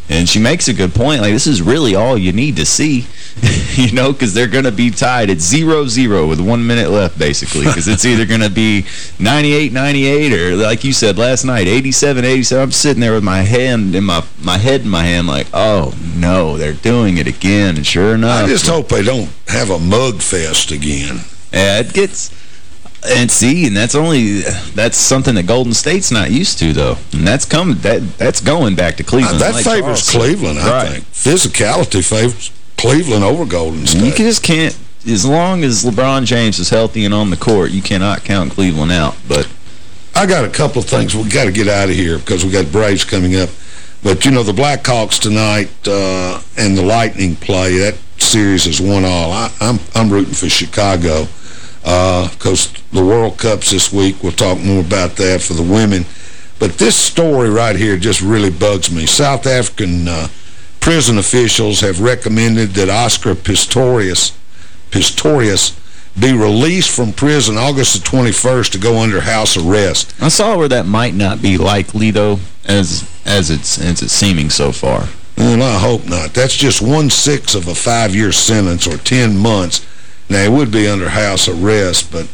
and she makes a good point. Like, this is really all you need to see, you know, because they're going to be tied at 0-0 with one minute left, basically, because it's either going to be 98-98 or, like you said last night, 87-87. I'm sitting there with my hand in my, my head in my hand like, oh, no, they're doing it again. And sure enough.
I just hope they don't have a mug fest again.
Yeah, it gets... And see, and that's only that's something that Golden State's not used to, though. And that's coming that that's going back to Cleveland.
Uh, that
like
favors
Charles.
Cleveland, I
Right.
think. Physicality favors Cleveland over Golden State.
You just can't, as long as LeBron James is healthy and on the court, you cannot count Cleveland out. But
I got a couple of things. we got to get out of here because we got Braves coming up. But, you know, the Blackhawks tonight uh, and the Lightning play, that series is one all. I, I'm, I'm rooting for Chicago because the World Cup's this week. We'll talk more about that for the women. But this story right here just really bugs me. South African uh, prison officials have recommended that Oscar Pistorius, Pistorius be released from prison August the 21st to go under house arrest.
I saw where that might not be likely, though, as as it's as it's seeming so far.
Well, I hope not. That's just one-sixth of a five-year sentence or 10 months. Now, it would be under house arrest, but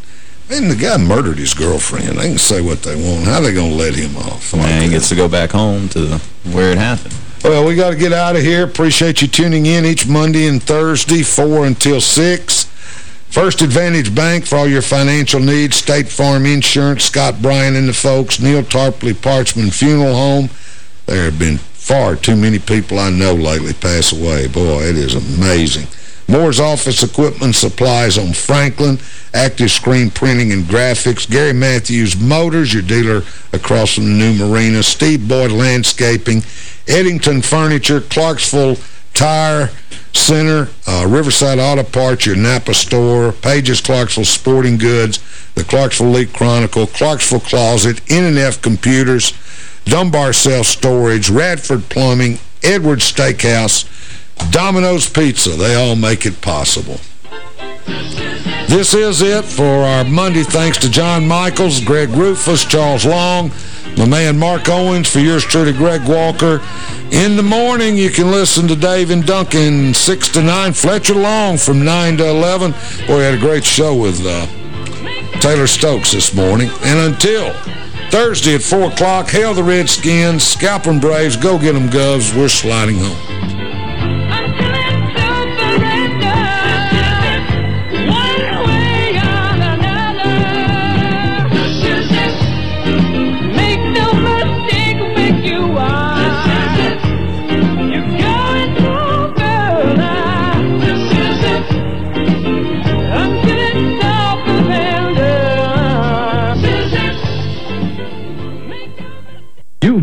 man, the guy murdered his girlfriend. They can say what they want. How they going to let him off? like
and he gets to go back home to where it happened.
Well, we got to get out of here. Appreciate you tuning in each Monday and Thursday, 4 until 6. First Advantage Bank for all your financial needs. State Farm Insurance, Scott Bryant and the folks. Neal Tarpley Parchman Funeral Home. There have been far too many people I know lately pass away. Boy, it is amazing. Moore's Office Equipment Supplies on Franklin. Active Screen Printing and Graphics. Gary Matthews Motors, your dealer across from the new marina. Steve Boyd Landscaping. Eddington Furniture. Clarksville Tire Center. Uh, Riverside Auto Parts, your Napa store. Pages Clarksville Sporting Goods. The Clarksville Leaf-Chronicle. Clarksville Closet. N&F Computers. Dunbar Self Storage. Radford Plumbing. Edwards Steakhouse. Domino's Pizza. They all make it possible. This is it for our Monday. Thanks to John Michaels, Greg Rufus, Charles Long, my man Mark Owens, for yours truly, Greg Walker. In the morning, you can listen to Dave and Duncan 6 to 9, Fletcher Long from 9 to 11. Boy, we had a great show with uh, Taylor Stokes this morning. And until Thursday at 4 o'clock, hail the Redskins, scalp 'em Braves, go get them Govs. We're sliding home.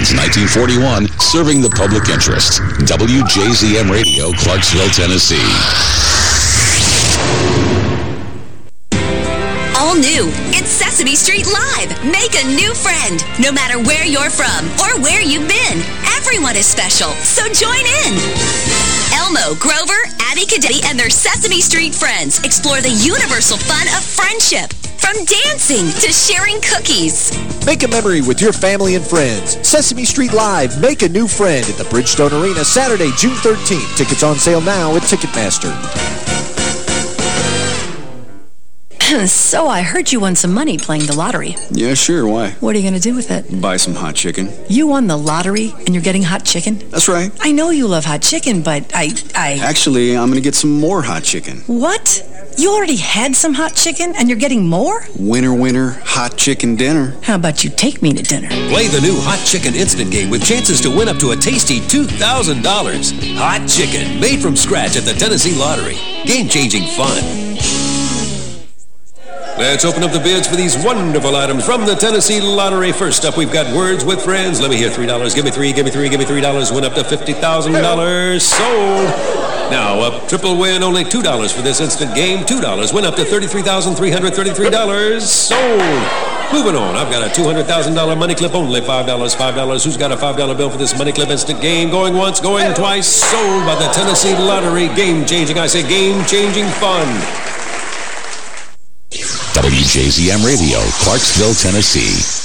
Since 1941, serving the public interest. WJZM Radio, Clarksville, Tennessee.
All new. It's Sesame Street Live. Make a new friend. No matter where you're from or where you've been, everyone is special. So join in. Elmo, Grover, Abby Cadabby, and their Sesame Street friends explore the universal fun of friendship. From dancing to sharing cookies.
Make a memory with your family and friends. Sesame Street Live, make a new friend at the Bridgestone Arena Saturday, June 13th. Tickets on sale now at Ticketmaster.
so I heard you won some money playing the lottery.
Yeah, sure. Why?
What are you going to do with it?
Buy some hot chicken.
You won the lottery and you're getting hot chicken?
That's right.
I know you love hot chicken, but I... I...
Actually, I'm going to get some more hot chicken.
What? You already had some hot chicken and you're getting more?
Winner, winner, hot chicken dinner.
How about you take me to dinner?
Play the new Hot Chicken Instant Game with chances to win up to a tasty $2,000. Hot Chicken, made from scratch at the Tennessee Lottery. Game-changing fun. Let's open up the bids for these wonderful items from the Tennessee Lottery. First up, we've got Words with Friends. Let me hear $3. Give me three, give me three, give me $3. Win up to $50,000. Sold. Now, a triple win, only $2 for this instant game. $2. Win up to $33,333. Sold. Moving on, I've got a $200,000 money clip, only $5, $5. Who's got a $5 bill for this money clip instant game? Going once, going twice. Sold by the Tennessee Lottery. Game-changing, I say game-changing fun.
WJZM Radio, Clarksville, Tennessee.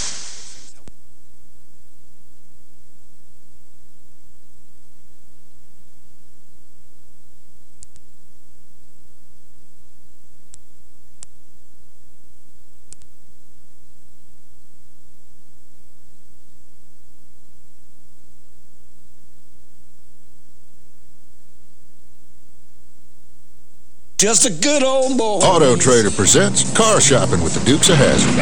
Just a good old boy.
Auto Trader presents Car Shopping with the Dukes of Hazzard.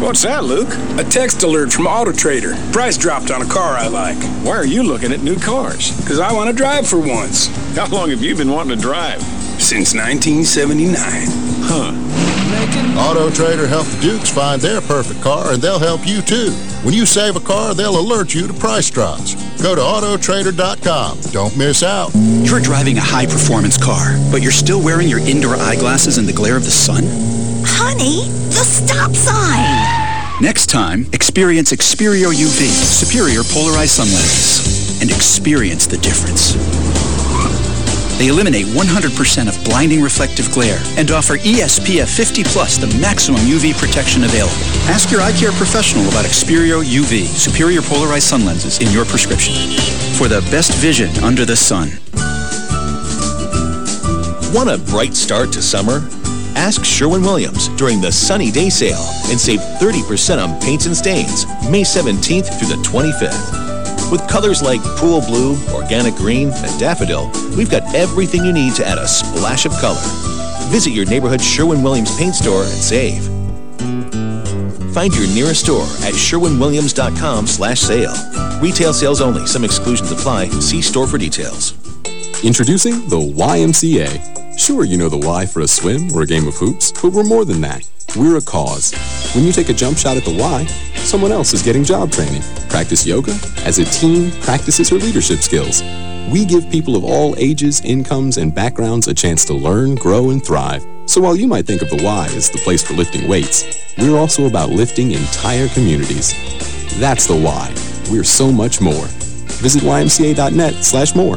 What's that, Luke? A text alert from Auto Trader. Price dropped on a car I like. Why are you looking at new cars? Because I want to drive for once. How long have you been wanting to drive? Since 1979. Huh.
Auto Trader helped the Dukes find their perfect car, and they'll help you too. When you save a car, they'll alert you to price drops. Go to AutoTrader.com. Don't miss out.
You're driving a high-performance car, but you're still wearing your indoor eyeglasses in the glare of the sun?
Honey, the stop sign.
Next time, experience Xperio UV, superior polarized sun lenses, and experience the difference. They eliminate 100% of blinding reflective glare and offer ESPF 50 Plus, the maximum UV protection available. Ask your eye care professional about Xperio UV, superior polarized sun lenses in your prescription. For the best vision under the sun.
Want a bright start to summer? Ask Sherwin-Williams during the Sunny Day Sale and save 30% on paints and stains May 17th through the 25th. With colors like pool blue, organic green, and daffodil, we've got everything you need to add a splash of color. Visit your neighborhood Sherwin-Williams paint store and save. Find your nearest store at sherwinwilliams.com slash sale. Retail sales only. Some exclusions apply. See store for details.
Introducing the YMCA. Sure, you know the Y for a swim or a game of hoops, but we're more than that. We're a cause. When you take a jump shot at the Y, someone else is getting job training. Practice yoga as a team practices her leadership skills. We give people of all ages, incomes, and backgrounds a chance to learn, grow, and thrive. So while you might think of the Y as the place for lifting weights, we're also about lifting entire communities. That's the Y. We're so much more. Visit ymca.net slash more.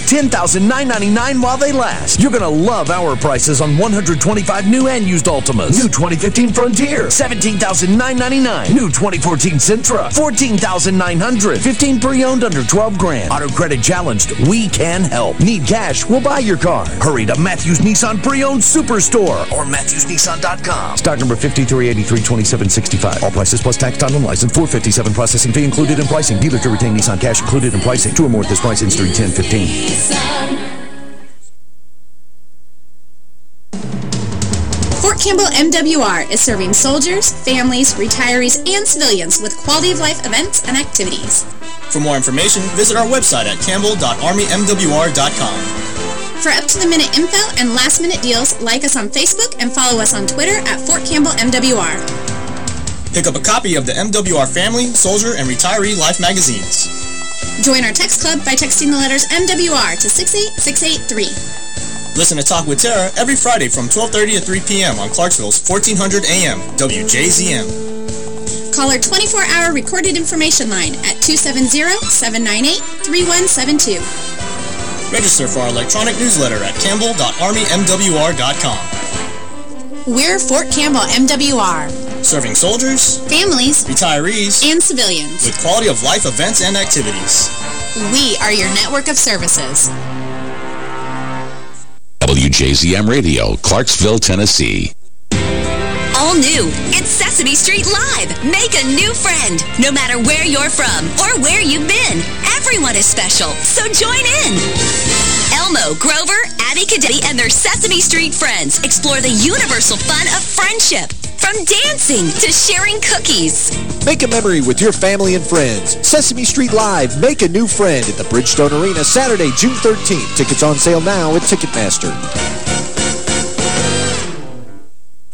$10,999 while they last. You're going to love our prices on 125 new and used Altimas. New 2015 Frontier, $17,999. New 2014 Sentra, 14,900. 15 pre-owned under 12 grand. Auto credit challenged, we can help. Need cash, we'll buy your car. Hurry to Matthews Nissan Pre-Owned Superstore or MatthewsNissan.com. Stock number 5383-2765. All prices plus tax, time, and license. 457 processing fee included in pricing. Dealer to retain Nissan cash included in pricing. Two or more at this price, Instead 1015.
Fort Campbell MWR is serving soldiers, families, retirees, and civilians with quality of life events and activities.
For more information, visit our website at campbell.armymwr.com.
For up-to-the-minute info and last-minute deals, like us on Facebook and follow us on Twitter at Fort Campbell MWR.
Pick up a copy of the MWR Family, Soldier, and Retiree Life magazines.
Join our text club by texting the letters MWR to 68683.
Listen to Talk with Tara every Friday from 12.30 to 3 p.m. on Clarksville's 1400 AM, WJZM.
Call our 24-hour recorded information line at 270-798-3172.
Register for our electronic newsletter at campbell.armymwr.com.
We're Fort Campbell MWR.
Serving soldiers,
families,
retirees,
and civilians
with quality of life events and activities.
We are your network of services.
WJZM Radio, Clarksville, Tennessee.
All new. It's Sesame Street Live. Make a new friend. No matter where you're from or where you've been, everyone is special. So join in. Elmo, Grover, Abby Cadabby, and their Sesame Street friends explore the universal fun of friendship. From dancing to sharing cookies.
Make a memory with your family and friends. Sesame Street Live, make a new friend at the Bridgestone Arena Saturday, June 13th. Tickets on sale now at Ticketmaster.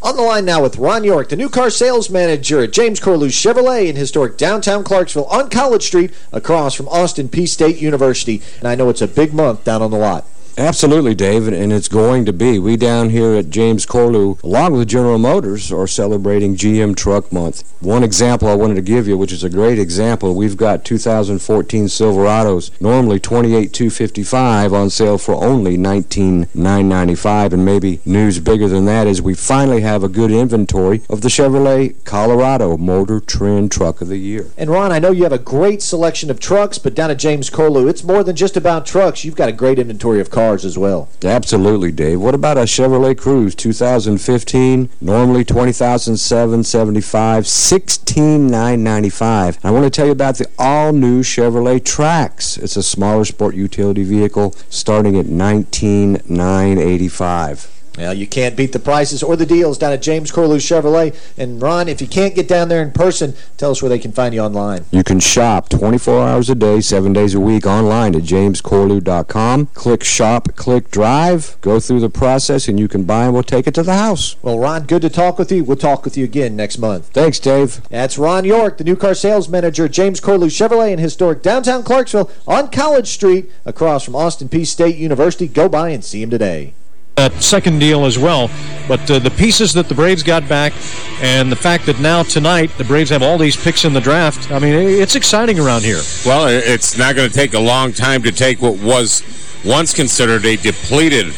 On the line now with Ron York, the new car sales manager at James Corlew Chevrolet in historic downtown Clarksville on College Street across from Austin Peay State University. And I know it's a big month down on the lot.
Absolutely, Dave, and it's going to be. We down here at James Corlew, along with General Motors, are celebrating GM Truck Month. One example I wanted to give you, which is a great example, we've got 2014 Silverados, normally $28,255 on sale for only 19,995, and maybe news bigger than that is we finally have a good inventory of the Chevrolet Colorado Motor Trend Truck of the Year.
And Ron, I know you have a great selection of trucks, but down at James Corlew, it's more than just about trucks. You've got a great inventory of cars as well.
Absolutely, Dave. What about a Chevrolet Cruze 2015? Normally $20,775, $16,995. I want to tell you about the all-new Chevrolet Trax. It's a smaller sport utility vehicle starting at $19,985.
Well, you can't beat the prices or the deals down at James Corlew Chevrolet. And, Ron, if you can't get down there in person, tell us where they can find you online.
You can shop 24 hours a day, 7 days a week online at jamescorlew.com. Click Shop, click Drive, go through the process, and you can buy and we'll take it to the house.
Well, Ron, good to talk with you. We'll talk with you again next month.
Thanks, Dave.
That's Ron York, the new car sales manager at James Corlew Chevrolet in historic downtown Clarksville on College Street across from Austin Peay State University. Go by and see him today
that second deal as well. But uh, the pieces that the Braves got back and the fact that now tonight the Braves have all these picks in the draft, I mean, it's exciting around here.
Well, it's not going to take a long time to take what was once considered a depleted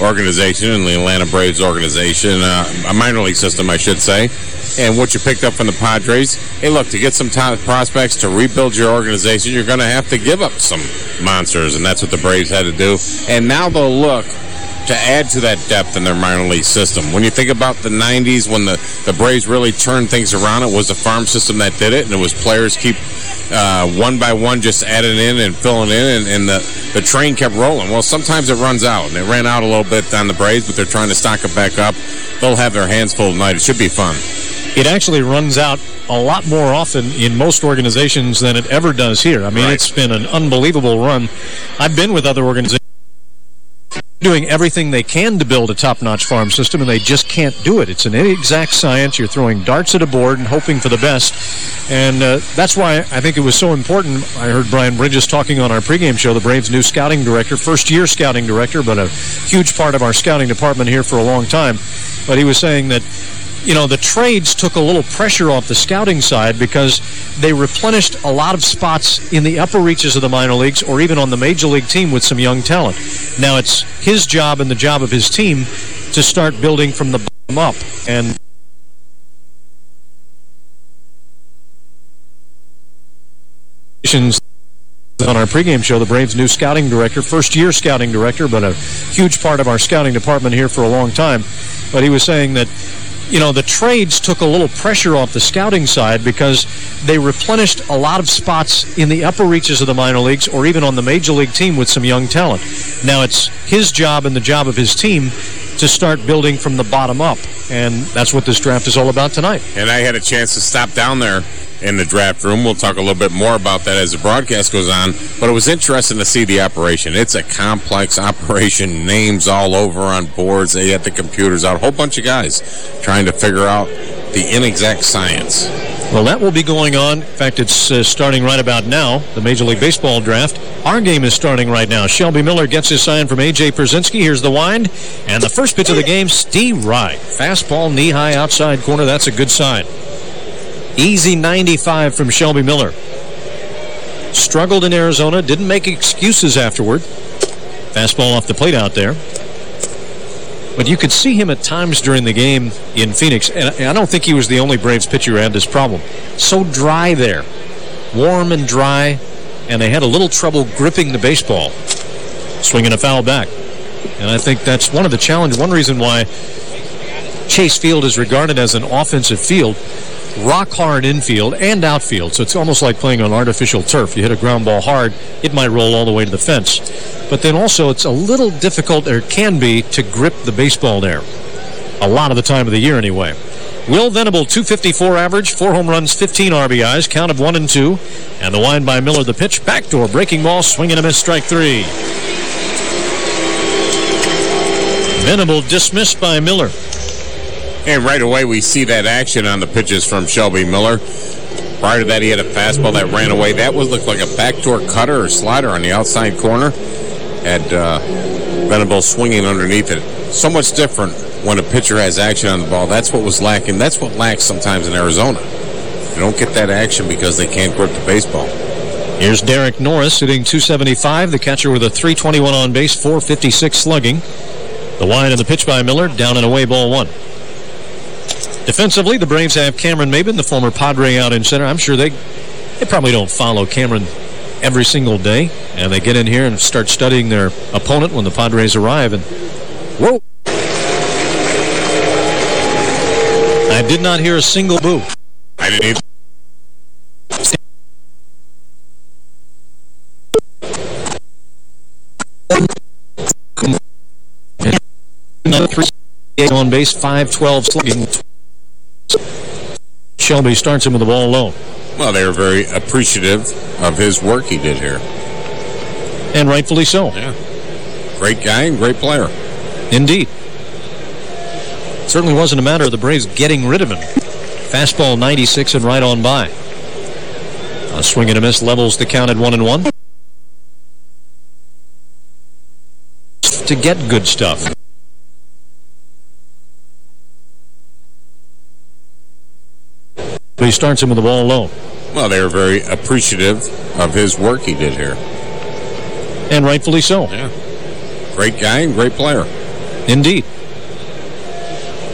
organization in the Atlanta Braves organization, uh, a minor league system, I should say, and what you picked up from the Padres. Hey, look, to get some top prospects to rebuild your organization, you're going to have to give up some monsters, and that's what the Braves had to do. And now they'll look to add to that depth in their minor league system. When you think about the 90s when the, the Braves really turned things around, it was the farm system that did it, and it was players keep uh, one by one just adding in and filling in, and, and, the, the train kept rolling. Well, sometimes it runs out, and it ran out a little bit on the Braves, but they're trying to stock it back up. They'll have their hands full tonight. It should be fun.
it actually runs out a lot more often in most organizations than it ever does here. I mean,
Right.
it's been an unbelievable run. I've been with other organizations doing everything they can to build a top-notch farm system, and they just can't do it. It's an inexact science. You're throwing darts at a board and hoping for the best. And uh, that's why I think it was so important. I heard Brian Bridges talking on our pregame show, the Braves' new scouting director, first-year scouting director, but a huge part of our scouting department here for a long time. But he was saying that you know, the trades took a little pressure off the scouting side because they replenished a lot of spots in the upper reaches of the minor leagues or even on the major league team with some young talent. Now it's his job and the job of his team to start building from the bottom up. And on our pregame show, the Braves' new scouting director, first-year scouting director, but a huge part of our scouting department here for a long time. But he was saying that you know, the trades took a little pressure off the scouting side because they replenished a lot of spots in the upper reaches of the minor leagues or even on the major league team with some young talent. Now it's his job and the job of his team to start building from the bottom up, and that's what this draft is all about tonight.
And I had a chance to stop down there in the draft room. We'll talk a little bit more about that as the broadcast goes on. But it was interesting to see the operation. It's a complex operation. Names all over on boards. They had the computers out. A whole bunch of guys trying to figure out the inexact science.
Well, that will be going on. In fact, it's uh, starting right about now, the Major League Baseball draft. Our game is starting right now. Shelby Miller gets his sign from A.J. Pierzynski. Here's the wind. And the first pitch of the game, Steve Wright. Fastball knee-high outside corner. That's a good sign. Easy 95 from Shelby Miller. Struggled in Arizona. Didn't make excuses afterward. Fastball off the plate out there. But you could see him at times during the game in Phoenix, and I don't think he was the only Braves pitcher who had this problem. So dry there. Warm and dry, and they had a little trouble gripping the baseball. Swinging a foul back. And I think that's one of the challenges, one reason why Chase Field is regarded as an offensive field rock hard infield and outfield, so it's almost like playing on artificial turf. You hit a ground ball hard, it might roll all the way to the fence. But then also it's a little difficult, or can be, to grip the baseball there. A lot of the time of the year anyway. Will Venable, 254 average, four home runs, 15 RBIs, count of one and two. And the wind by Miller, the pitch, backdoor, breaking ball, swinging a miss, strike three. Venable dismissed by Miller.
And right away, we see that action on the pitches from Shelby Miller. Prior to that, he had a fastball that ran away. That would look like a backdoor cutter or slider on the outside corner. Had uh, Venable swinging underneath it. So much different when a pitcher has action on the ball. That's what was lacking. That's what lacks sometimes in Arizona. You don't get that action because they can't grip the baseball.
Here's Derek Norris hitting 275. The catcher with a 321 on base, 456 slugging. The wind of the pitch by Miller, down and away, ball one. Defensively, the Braves have Cameron Maybin, the former Padre, out in center. I'm sure they they probably don't follow Cameron every single day, and they get in here and start studying their opponent when the Padres arrive. And whoa! I did not hear a single boo.
I didn't either.
on base, 5-12 slugging. Shelby starts him with the ball low.
Well, they were very appreciative of his work he did here.
And rightfully so.
Yeah. Great guy and great player.
Indeed. Certainly wasn't a matter of the Braves getting rid of him. Fastball 96 and right on by. A swing and a miss levels the count at one and one. To get good stuff. But he starts him with the ball alone.
Well, they were very appreciative of his work he did here.
And rightfully so.
Yeah. Great guy and great player.
Indeed.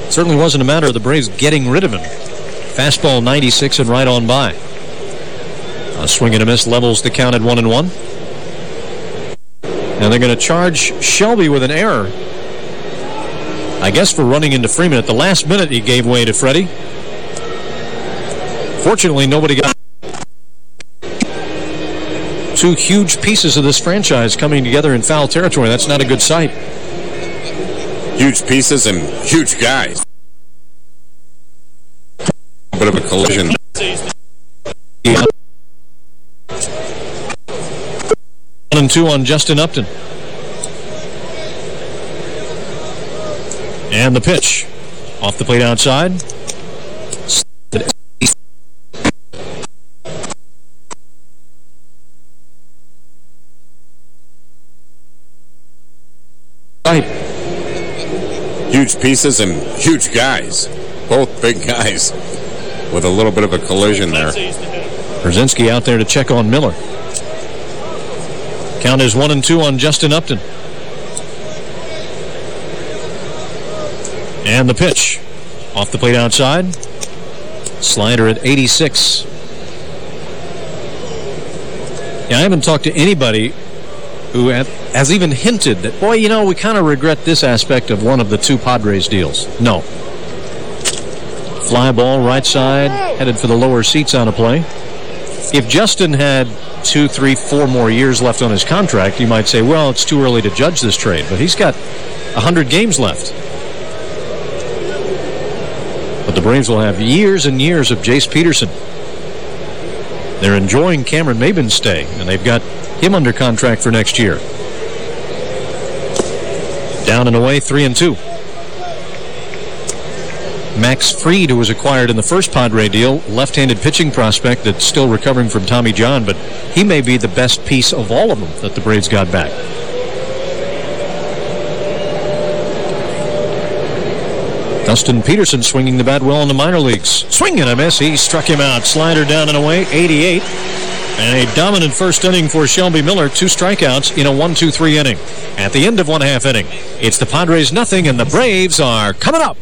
Certainly wasn't a matter of the Braves getting rid of him. Fastball 96 and right on by. A swing and a miss levels the count at one and one. And they're going to charge Shelby with an error. I guess for running into Freeman. At the last minute, he gave way to Freddie. Fortunately, nobody got two huge pieces of this franchise coming together in foul territory. That's not a good sight.
Huge pieces and huge guys. bit of a collision.
One and two on Justin Upton. And the pitch. Off the plate outside.
Huge pieces and huge guys. Both big guys with a little bit of a collision there.
Pierzynski out there to check on Miller. Count is one and two on Justin Upton. And the pitch. Off the plate outside. Slider at 86. Yeah, I haven't talked to anybody who has even hinted that, boy, you know, we kind of regret this aspect of one of the two Padres deals. No. Fly ball right side, headed for the lower seats on a play. If Justin had two, three, four more years left on his contract, you might say, well, it's too early to judge this trade. But he's got 100 games left. But the Braves will have years and years of Jace Peterson. They're enjoying Cameron Maybin's stay, and they've got him under contract for next year. Down and away, three and two. Max Fried, who was acquired in the first Padre deal, left-handed pitching prospect that's still recovering from Tommy John, but he may be the best piece of all of them that the Braves got back. Dustin Peterson swinging the bat well in the minor leagues. Swing and a miss. He struck him out. Slider down and away, 88. And a dominant first inning for Shelby Miller. Two strikeouts in a 1-2-3 inning. At the end of one half inning, it's the Padres nothing, and the Braves are coming up.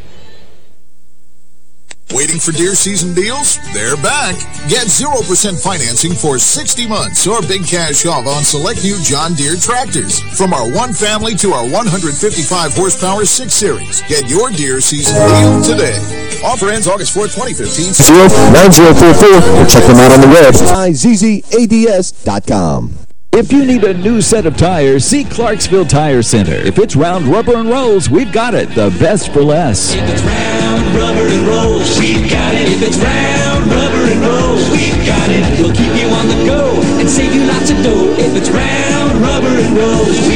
Waiting for deer season deals? They're back. Get 0% financing for 60 months or big cash off on select new John Deere tractors. From our one family to our 155 horsepower 6 Series. Get your deer season deal today. Offer ends August 4, 2015.
9044 or check them out on the web. ZZADS.com. If you need a new set of tires, see Clarksville Tire Center. If it's round rubber and rolls, we've got it. The best for less.
Rubber and rolls, we've got it. If it's round rubber and rolls, we've got it. We'll keep you on the go and save you lots of dough. If it's round rubber and rolls.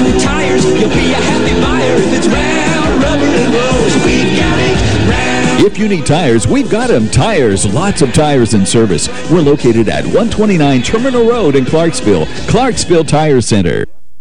If you need tires, we've got them. Tires, lots of tires in service. We're located at 129 Terminal Road in Clarksville. Clarksville Tire Center.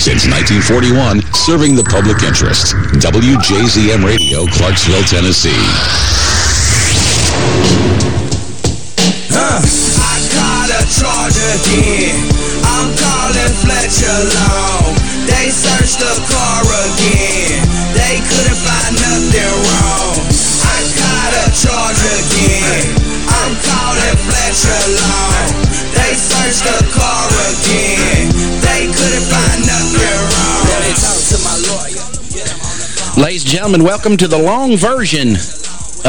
Since 1941, serving the public interest. WJZM Radio, Clarksville, Tennessee.
Huh. I caught a charge again. I'm calling Fletcher Long. They searched the car again. They couldn't find nothing wrong. I caught a charge again. I'm calling Fletcher Long. They searched the car again. They couldn't find nothing wrong. Let me talk to my lawyer.
Ladies and gentlemen, welcome to the long version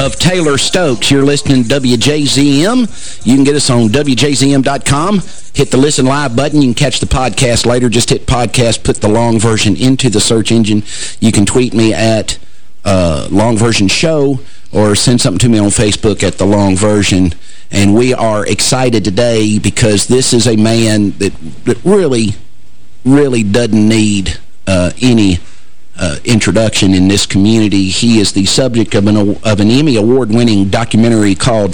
of Taylor Stokes. You're listening to WJZM. You can get us on WJZM.com. Hit the listen live button. You can catch the podcast later. Just hit podcast, put the long version into the search engine. You can tweet me at uh, long version show or send something to me on Facebook at the long version. And we are excited today because this is a man that, that really, really doesn't need uh, any uh, introduction in this community. He is the subject of an, of an Emmy Award-winning documentary called